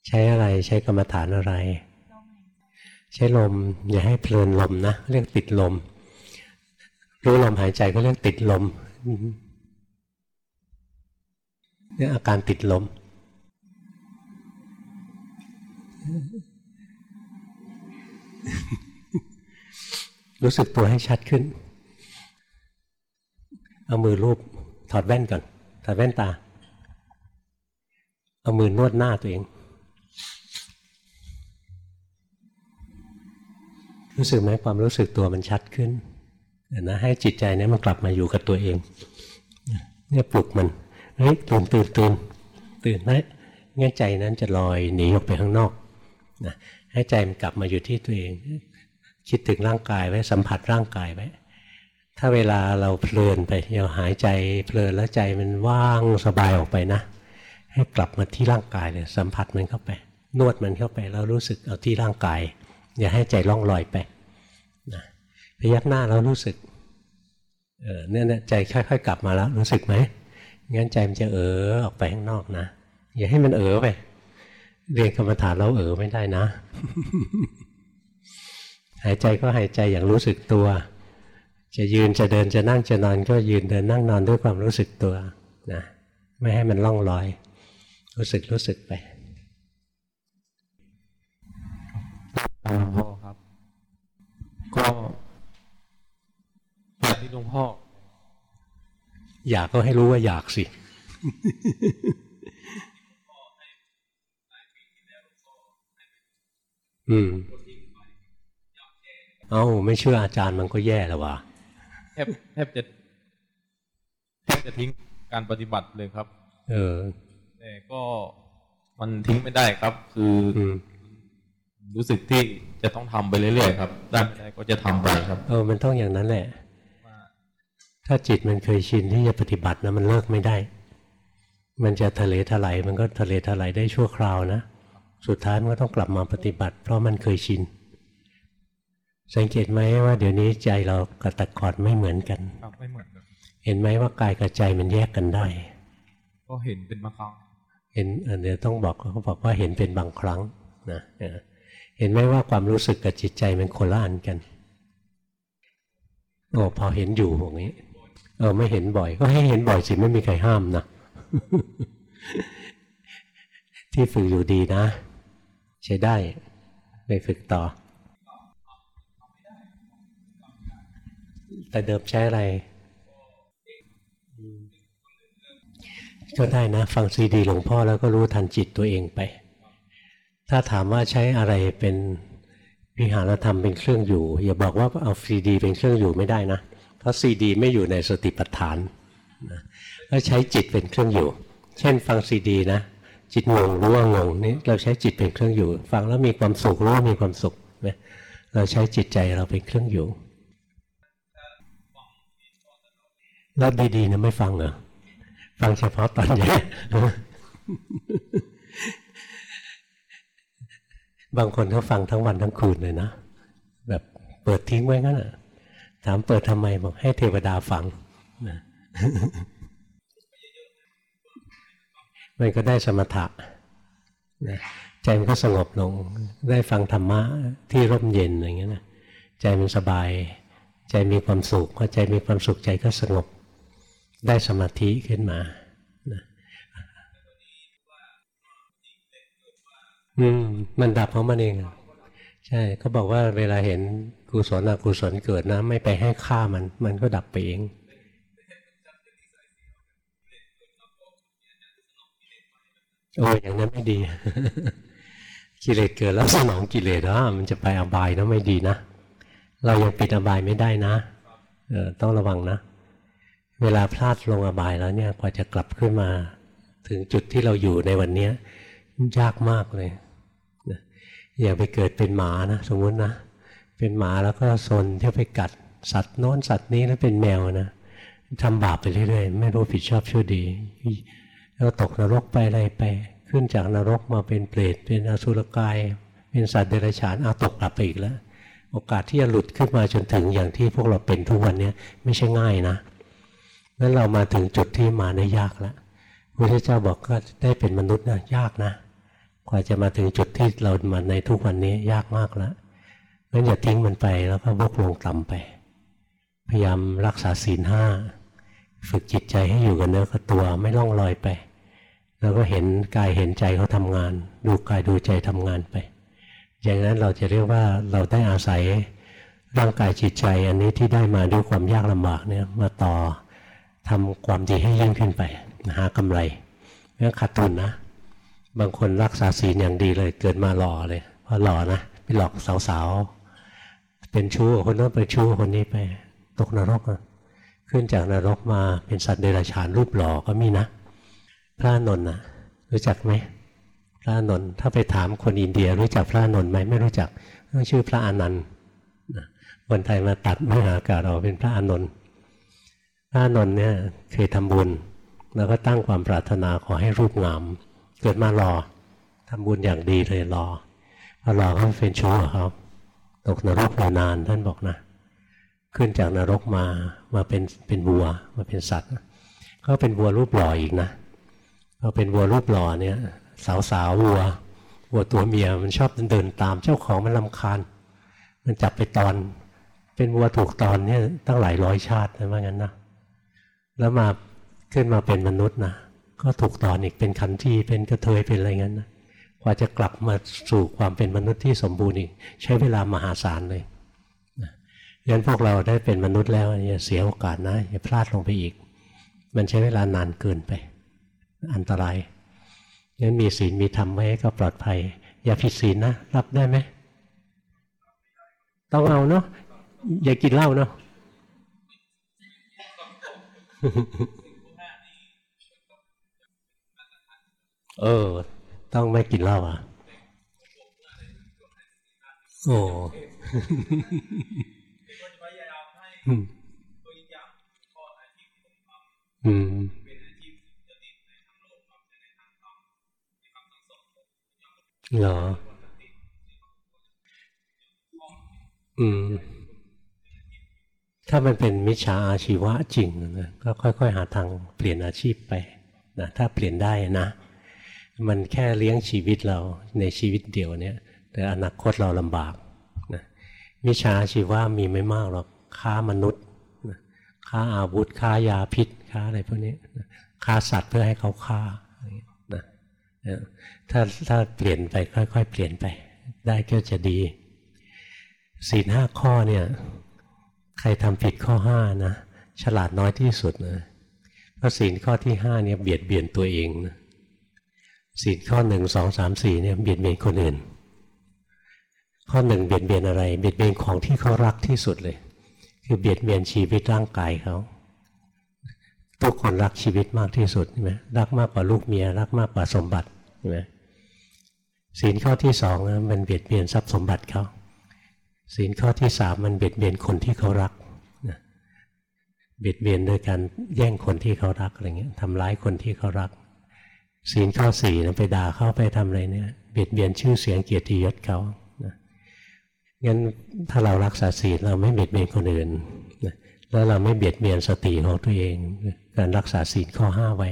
ใช้อะไรใช้กรรมฐานอะไร ใช้ลม อย่าให้เพลินลมนะเรียกติดลม รู้ลมหายใจก็เรียกติดลมเนี่ยอาการติดลม รู้สึกตัวให้ชัดขึ้น เอามือรูปถอดแว่นก่อนถอดแว่นตา เอามือนวดหน้าตัวเอง รู้สึกไหมความรู้สึกตัวมันชัดขึ้นนะให้จิตใจเนี่ยมันกลับมาอยู่กับตัวเอง เนี่ยปลุกมันเฮ้ยตื่นตื่นตื่นตื่นนะงั้นใจนั้นจะลอยหนีออกไปข้างนอกนะให้ใจมันกลับมาอยู่ที่ตัวเอง คิดถึงร่างกายไว้สัมผัสร่างกายไว้ถ้าเวลาเราเพลินไปเราหายใจเพลินแล้วใจมันว่างสบายออกไปนะ ให้กลับมาที่ร่างกายเลยสัมผัสมันเข้าไป นวดมันเข้าไปแล้วรู้สึกเอาที่ร่างกาย อย่าให้ใจล่องลอยไป พยักหน้าแล้วรู้สึกเออเนี่ยใจค่อยๆกลับมาแล้วรู้สึกไหมงั้นใจมันจะเออออกไปข้างนอกนะอย่าให้มันเออไป เรียนกรรมฐานเราเออไม่ได้นะ หายใจก็หายใจอย่างรู้สึกตัว จะยืนจะเดินจะนั่งจะนอนก็ยืนเดินนั่งนอนด้วยความรู้สึกตัวนะไม่ให้มันล่องลอย รู้สึกรู้สึกไปหลวงพ่อครับ ก็ อย่างที่หลวงพ่อ อยากก็ให้รู้ว่าอยากสิอืมเอ้าไม่เชื่ออาจารย์มันก็แย่แล้ววะแทบแทบจะแทบจะทิ้งการปฏิบัติเลยครับ เออ แต่ก็มันทิ้งไม่ได้ครับ คืออืมรู้สึกที่จะต้องทำไปเรื่อยๆครับได้ไม่ได้ก็จะทำไปครับ เออ มันต้องอย่างนั้นแหละ ถ้าจิตมันเคยชินที่จะปฏิบัตินะมันเลิกไม่ได้ มันจะทะเลถลายมันก็ทะเลถลายได้ชั่วคราวนะ สุดท้ายมันก็ต้องกลับมาปฏิบัติ เพราะมันเคยชิน สังเกตไหมว่าเดี๋ยวนี้ใจเรากับแต่ก่อนไม่เหมือนกันครับไม่เหมือนกันเห็นไหมว่ากายกับใจมันแยกกันได้ ก็เห็นเป็นบางครั้ง เห็นเอ่อเดี๋ยวต้องบอกเขาบอกว่าเห็นเป็นบางครั้งนะเออเห็นไหมว่าความรู้สึกกับจิตใจมันคนละอันกันโอ้พอเห็นอยู่อย่างนี้ เออไม่เห็นบ่อย ก็ให้เห็นบ่อยสิไม่มีใครห้ามนะที่ฝึกอยู่ดีนะ ใช้ได้ไปฝึกต่อ แต่เดิมใช้อะไร ก็ได้นะ ฟังซีดีหลวงพ่อแล้วก็รู้ทันจิตตัวเองไป ถ้าถามว่าใช้อะไรเป็นวิหารธรรมเป็นเครื่องอยู่ อย่าบอกว่าเอาซีดีเป็นเครื่องอยู่ไม่ได้นะ เพราะซีดีไม่อยู่ในสติปัฏฐานนะก็ใช้จิตเป็นเครื่องอยู่ เช่น ฟังซีดีนะ จิตงงรู้ว่างงนี่เราใช้จิตเป็นเครื่องอยู่ ฟังแล้วมีความสุขรู้ว่ามีความสุขนะเราใช้จิตใจเราเป็นเครื่องอยู่แล้วดีๆนะไม่ฟังเหรอฟังเฉพาะตอนแย่บางคนเขาฟังทั้งวันทั้งคืนเลยนะ แบบเปิดทิ้งไว้งั้นอะ ถามเปิดทำไมบอกให้เทวดาฟังนะมันก็ได้สมถะนะใจมันก็สงบลง ได้ฟังธรรมะที่ร่มเย็นอย่างเงี้ยนะใจมันสบาย ใจมีความสุขพอใจมีความสุขใจก็สงบ ได้สมาธิขึ้นมานะอืมมันดับของมันเองอ ใช่เขาบอกว่าเวลาเห็นกุศลอกุศลเกิดนะ ไม่ไปให้ค่ามัน มันก็ดับไปเองโอ้ยอย่างนั้นไม่ดี กิเลสเกิดแล้วสนองกิเลสอะมันจะไปอบายนะไม่ดีนะ เรายังปิดอบายไม่ได้นะเออต้องระวังนะ เวลาพลาดลงอบายแล้วเนี่ยกว่าจะกลับขึ้นมา ถึงจุดที่เราอยู่ในวันนี้ยากมากเลย อย่าไปเกิดเป็นหมานะ สมมุตินะ เป็นหมาแล้วก็ซนเที่ยวไปกัด สัตว์โน้นสัตว์นี้แล้วเป็นแมวนะทำบาปไปเรื่อยๆ ไม่รู้ผิดชอบชั่วดี แล้วตกนรกไปอะไรไป ขึ้นจากนรกมาเป็นเปรตเป็นอสุรกาย เป็นสัตว์เดรัจฉานเอาตกกลับไปอีกแล้ว โอกาสที่จะหลุดขึ้นมาจนถึงอย่างที่พวกเราเป็นทุกวันนี้ไม่ใช่ง่ายนะนั้นเรามาถึงจุดที่มาได้ยากแล้วพระพุทธเจ้าบอกก็ได้เป็นมนุษย์นะยากนะ ว่าจะมาถึงจุดที่เรามาในทุกวันนี้ยากมากแล้วงั้นอย่าทิ้งมันไปแล้วก็วกลงต่ำไป พยายามรักษาศีลห้าฝึกจิตใจให้อยู่กับเนื้อกับตัวไม่ล่องลอยไป แล้วก็เห็นกายเห็นใจเขาทำงาน ดูกายดูใจทำงานไป อย่างนั้นเราจะเรียกว่าเราได้อาศัยร่างกายจิตใจอันนี้ที่ได้มาด้วยความยากลำบากเนี่ยมาต่อทำความดีให้ยิ่งขึ้นไปหากำไรไม่ขาดทุนนะ บางคนรักษาศีลอย่างดีเลย เกิดมาหล่อเลยพอหล่อนะไปหลอกสาวๆ เป็นชู้คนโน้นเป็นชู้คนนี้ไป ตกนรกขึ้นจากนรกมาเป็นสัตว์เดรัจฉานรูปหล่อก็มีนะ พระนนท์นะรู้จักไหมพระนนท์ถ้าไปถามคนอินเดียรู้จักพระนนท์ไหมไม่รู้จักต้องชื่อพระอนันต์คนไทยมาตัดมหาอากาศออกเป็นพระอานนท์พระอานนท์เนี่ยเคยทำบุญ แล้วก็ตั้งความปรารถนาขอให้รูปงาม เกิดมารอทำบุญอย่างดีเลยรอพอรอเขาเป็นชู้กับเขาตกนรกนานท่านบอกนะ ขึ้นจากนรกมามาเป็นเป็นวัวมาเป็นสัตว์ก็เป็นวัวรูปหล่ออีกนะพอเป็นวัวรูปหล่อเนี่ย สาวสาววัววัวตัวเมียมันชอบเดินตามเจ้าของมันลำคาญ มันจับไปตอน เป็นวัวถูกตอนเนี่ยตั้งหลายร้อยชาตินะว่างั้นนะแล้วมาขึ้นมาเป็นมนุษย์นะ ก็ถูกตอนอีกเป็นคันที่เป็นกระเทยเป็นอะไรงั้นนะกว่าจะกลับมาสู่ความเป็นมนุษย์ที่สมบูรณ์อีก ใช้เวลามหาศาลเลยงั้นพวกเราได้เป็นมนุษย์แล้วอย่าเสียโอกาสนะอย่าพลาดลงไปอีก มันใช้เวลานานเกินไป อันตรายงั้นมีศีลมีธรรมไว้ก็ปลอดภัย อย่าผิดศีลนะ รับได้ไหมต้องเอาเนาะอย่ากินเหล้าเนาะ เออ ต้องไม่กินเหล้าอะ โอ้อืมอืมเหรอ อืม ถ้ามันเป็นมิจฉาอาชีวะจริงนะ ก็ค่อย ๆ หาทางเปลี่ยนอาชีพไปนะ ถ้าเปลี่ยนได้นะ มันแค่เลี้ยงชีวิตเราในชีวิตเดียวเนี่ยแต่อนาคตเราลำบากนะมิจฉาชีวะมีไม่มากหรอกค้ามนุษย์นะค้าอาวุธค้ายาพิษค้าอะไรพวกนี้นะค้าสัตว์เพื่อให้เขาฆ่านะถ้าถ้าเปลี่ยนไปค่อย ๆ เปลี่ยนไป ได้ก็จะดีศีลห้าข้อเนี่ยใครทำผิดข้อห้านะฉลาดน้อยที่สุดนะเพราะศีลข้อที่ห้าเนี่ยเบียดเบียนตัวเองนะ ศีลข้อหนึ่งสองสามสี่เนี่ยเบียดเบียนคนอื่น ข้อหนึ่งเบียดเบียนอะไรเบียดเบียนของที่เขารักที่สุดเลย คือเบียดเบียนชีวิตร่างกายเขาทุกคนรักชีวิตมากที่สุดใช่ไหมรักมากกว่าลูกเมียรักมากกว่าสมบัติใช่ไหมศีลข้อที่สองมันเบียดเบียนทรัพย์สมบัติเขาศีลข้อที่สามมันเบียดเบียนคนที่เขารักเบียดเบียนโดยการแย่งคนที่เขารักอะไรเงี้ยทำร้ายคนที่เขารัก ศีลข้อสี่นะไปด่าเข้าไปทำอะไรเนี่ยเบียดเบียนชื่อเสียงเกียรติยศเขานะงั้นถ้าเรารักษาศีลเราไม่เบียดเบียนคนอื่นนะแล้วเราไม่เบียดเบียนสติของตัวเอง การรักษาศีลข้อห้าไว้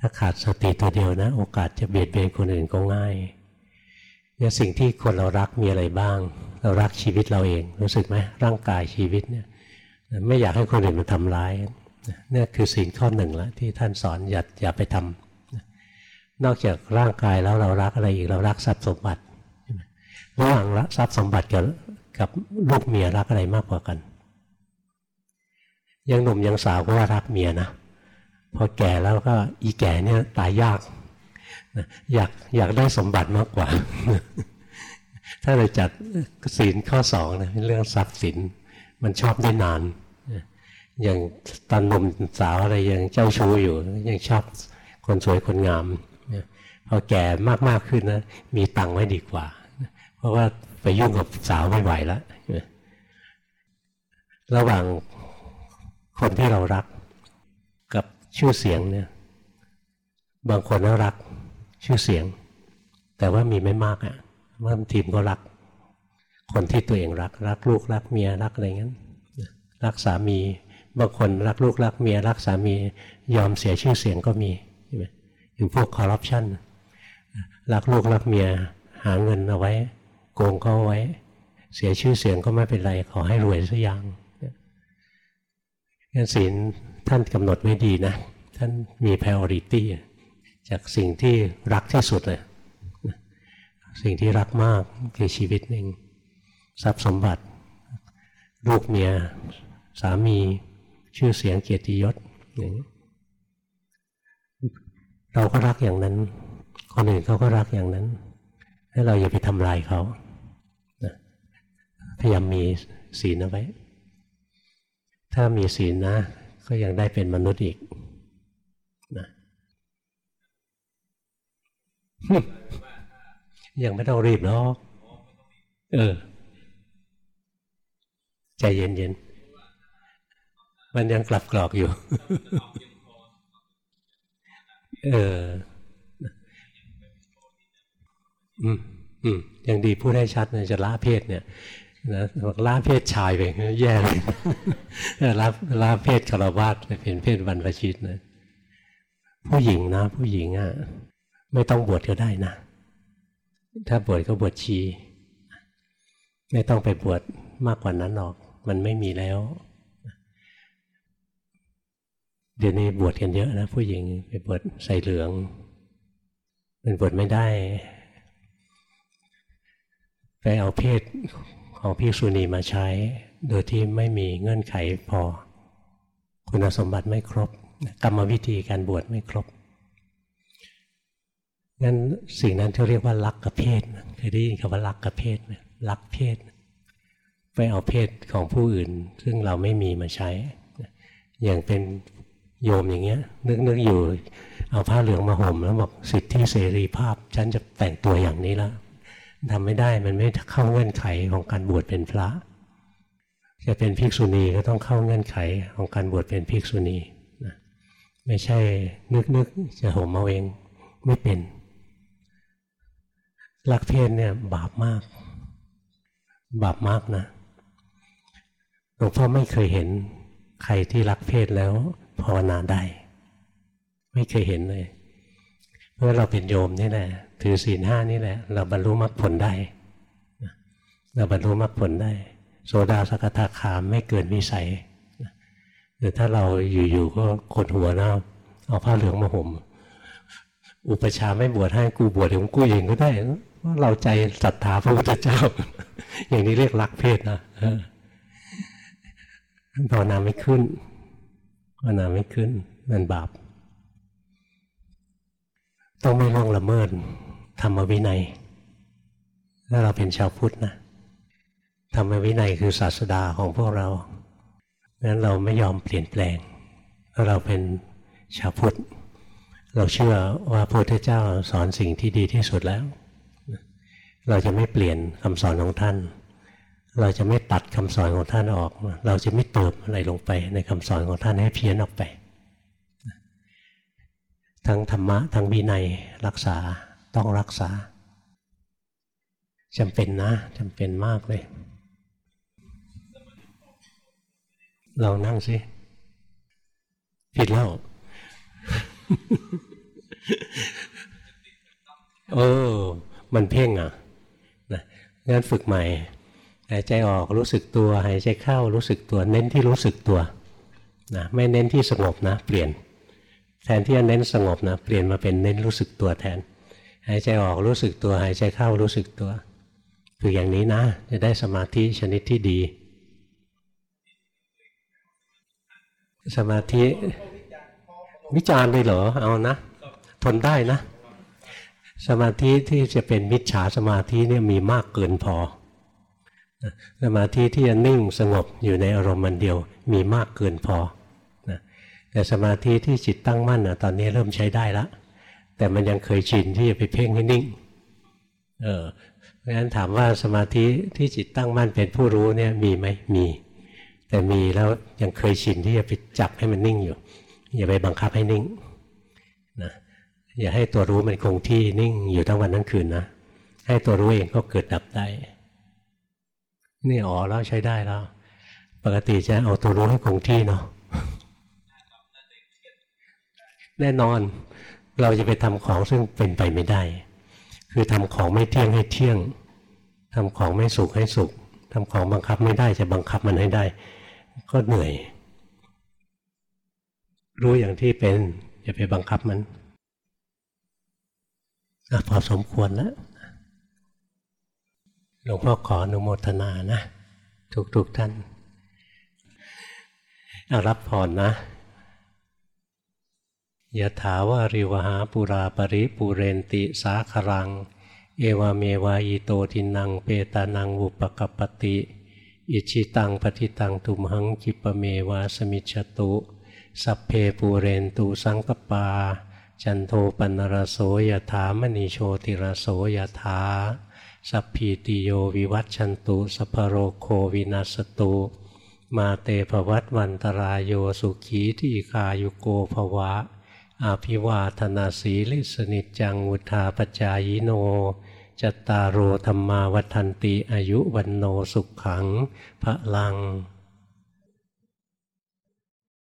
ถ้าขาดสติตัวเดียวนะ โอกาสจะเบียดเบียนคนอื่นก็ง่ายเนี่ยสิ่งที่คนเรารักมีอะไรบ้าง เรารักชีวิตเราเอง รู้สึกไหมร่างกายชีวิตเนี่ยไม่อยากให้คนอื่นมาทำร้ายเนี่ยคือสิ่งข้อหนึ่งละที่ท่านสอนอย่าอย่าไปทำ นอกจากร่างกายแล้วเรารักอะไรอีกเรารักทรัพย์สมบัติระหว่างทรัพย์สมบัติกับกับลูกเมียรักอะไรมากกว่ากัน ยังหนุ่มยังสาวก็ว่ารักเมียนะพอแก่แล้วก็อีแก่เนี่ยตายยากอยากอยากได้สมบัติมากกว่า ถ้าเราจัดศีลข้อสองนะเรื่องทรัพย์สินมันชอบได้นาน อย่างตอนหนุ่มสาวอะไรยังเจ้าชู้อยู่ยังชอบคนสวยคนงาม พอแก่มากๆขึ้นนะมีตังค์ไว้ดีกว่า เพราะว่าไปยุ่งกับสาวไม่ไหวแล้วระหว่างคนที่เรารักกับชื่อเสียงเนี่ย บางคนก็รักชื่อเสียง แต่ว่ามีไม่มากอะ่ะว่าทีมก็รัก คนที่ตัวเองรัก รักลูกรักเมียรักอะไรงั้น รักสามีบางคนรักลูกรักเมียรักสามียอมเสียชื่อเสียงก็มีใช่ไหมอย่างพวกคอร์รัปชัน รักลูกรักเมียหาเงินเอาไว้ โกงเขาไว้ เสียชื่อเสียงก็ไม่เป็นไร ขอให้รวยสักอย่างงั้นศีลท่านกำหนดไว้ดีนะ ท่านมี priority จากสิ่งที่รักที่สุดเลยสิ่งที่รักมากคือชีวิตหนึ่งทรัพย์สมบัติ ลูกเมีย สามีชื่อเสียงเกียรติยศอย่างนี้เราก็รักอย่างนั้น คนอื่นเขาก็รักอย่างนั้นให้เราอย่าไปทำลายเขาพยายามมีศีลเอาไว้ ถ้ามีศีลนะ ก็ยังได้เป็นมนุษย์อีกนะยังไม่ต้องรีบหรอกเออ ใจเย็นๆ มันยังกลับกรอกอยู่ เออ อืมอืมยังดีพูดให้ชัดนะจะละเพศเนี่ยนะบอกละเพศชายไปแย่เลยละละเพศคารวาสไปเป็นเพศบรรพชิตนะผู้หญิงนะ ผู้หญิงอะไม่ต้องบวชก็ได้นะ ถ้าบวชก็บวชชี ไม่ต้องไปบวชมากกว่านั้นหรอก มันไม่มีแล้ว เดี๋ยวนี้บวชกันเยอะนะ ผู้หญิงไปบวชใส่เหลือง มันบวชไม่ได้ ไปเอาเพศของพิกษุณีมาใช้ โดยที่ไม่มีเงื่อนไขพอ คุณสมบัติไม่ครบ กรรมวิธีการบวชไม่ครบงั้นสิ่งนั้นเขาเรียกว่าลักกับเพศเคยได้ยินคำว่าลักกับเพศไหมลักเพศ ไปเอาเพศของผู้อื่น ซึ่งเราไม่มีมาใช้ อย่างเป็นโยมอย่างเงี้ย นึกนึกอยู่ เอาผ้าเหลืองมาห่มแล้วบอกสิทธิเสรีภาพ ฉันจะแต่งตัวอย่างนี้แล้ว ทำไม่ได้มันไม่เข้าเงื่อนไขของการบวชเป็นพระ จะเป็นภิกษุณีก็ต้องเข้าเงื่อนไขของการบวชเป็นภิกษุณีนะไม่ใช่นึกนึกจะห่มเอาเองไม่เป็นลักเพศเนี่ยบาปมาก บาปมากนะหลวงพ่อไม่เคยเห็นใครที่รักเพศแล้วภาวนาได้ ไม่เคยเห็นเลยเพราะเราเป็นโยมนี่แหละ ถือศีลห้านี่แหละ เราบรรลุมรรคผลได้เราบรรลุมรรคผลได้โซดาสกทาคามไม่เกินวิสัยหรือถ้าเราอยู่ๆก็กดหัวนะเอาผ้าเหลืองมาห่มอุปชาไม่บวชให้กูบวชของกูเองก็ได้เพราะเราใจศรัทธาพระพุทธเจ้า อย่างนี้เรียกรักเพศนะภาวนาไม่ขึ้นภาวนาไม่ขึ้นมันบาปต้องไม่ล่วงละเมิด ธรรมวินัยถ้าเราเป็นชาวพุทธนะธรรมวินัยคือศาสดาของพวกเรางั้นเราไม่ยอมเปลี่ยนแปลงเราเป็นชาวพุทธ เราเชื่อว่าพระพุทธเจ้าสอนสิ่งที่ดีที่สุดแล้ว เราจะไม่เปลี่ยนคำสอนของท่าน เราจะไม่ตัดคำสอนของท่านออก เราจะไม่เติมอะไรลงไปในคำสอนของท่านให้เพี้ยนออกไป ทั้งธรรมะทั้งวินัยรักษา ต้องรักษาจำเป็นนะจำเป็นมากเลย เรานั่งสิ ผิดแล้วเออ มันเพ่งอะนะงั้นฝึกใหม่หายใจออกรู้สึกตัว หายใจเข้ารู้สึกตัว เน้นที่รู้สึกตัวนะไม่เน้นที่สงบนะ เปลี่ยน แทนที่จะเน้นสงบนะ เปลี่ยนมาเป็นเน้นรู้สึกตัวแทน หายใจออกรู้สึกตัวหายใจเข้ารู้สึกตัวฝึกอย่างนี้นะ จะได้สมาธิชนิดที่ดี สมาธิวิจารณ์เลยเหรอเอานะ ทนได้นะ สมาธิที่จะเป็นมิจฉาสมาธิเนี่ยมีมากเกินพอ สมาธิที่จะนิ่งสงบอยู่ในอารมณ์มันเดียว มีมากเกินพอแต่สมาธิที่จิตตั้งมั่นอะตอนนี้เริ่มใช้ได้แล้ว แต่มันยังเคยชินที่จะไปเพ่งให้นิ่ง เออเพราะฉะนั้นถามว่าสมาธิที่จิตตั้งมั่นเป็นผู้รู้เนี่ยมีไหมมี แต่มีแล้วยังเคยชินที่จะไปจับให้มันนิ่งอยู่ อย่าไปบังคับให้นิ่งนะอย่าให้ตัวรู้มันคงที่นิ่งอยู่ทั้งวันทั้งคืนนะให้ตัวรู้เองก็เกิดดับได้นี่อ๋อแล้วใช้ได้แล้ว ปกติจะเอาตัวรู้ให้คงที่เนาะแน่นอน เราจะไปทำของซึ่งเป็นไปไม่ได้ คือทำของไม่เที่ยงให้เที่ยงทำของไม่สุขให้สุขทำของบังคับไม่ได้จะบังคับมันให้ได้ ก็เหนื่อย รู้อย่างที่เป็นอย่าไปบังคับมันอพอสมควรแล้วหลวงพ่อขออนุโมทนานะ ทุกๆทท่าน เอารับพรนะ ยะถาวาริวหาปุราปริปุเรนติสาครัง เอวเมว อิโตทินนังเปตานังอุปกัปปติ อิจฉิตังปัตถิตังตุมหัง ขิปปเมว สมิชฌตุ สัพเพปูเรนตุ สังกัปปา จันโทปัณณรโสยถามณิ โชติรโสยถาสัพพีติโยวิวัชชันตุสัพพโรโควินัสสตุมาเตภวัตวันตราโยสุขีทีฆายุโกภวะ อาภิวาธนาสีลิสนิจังวุธาปจายโนจตารโรธรรมาวัฏันติอายุวันโนสุขขังพระลัง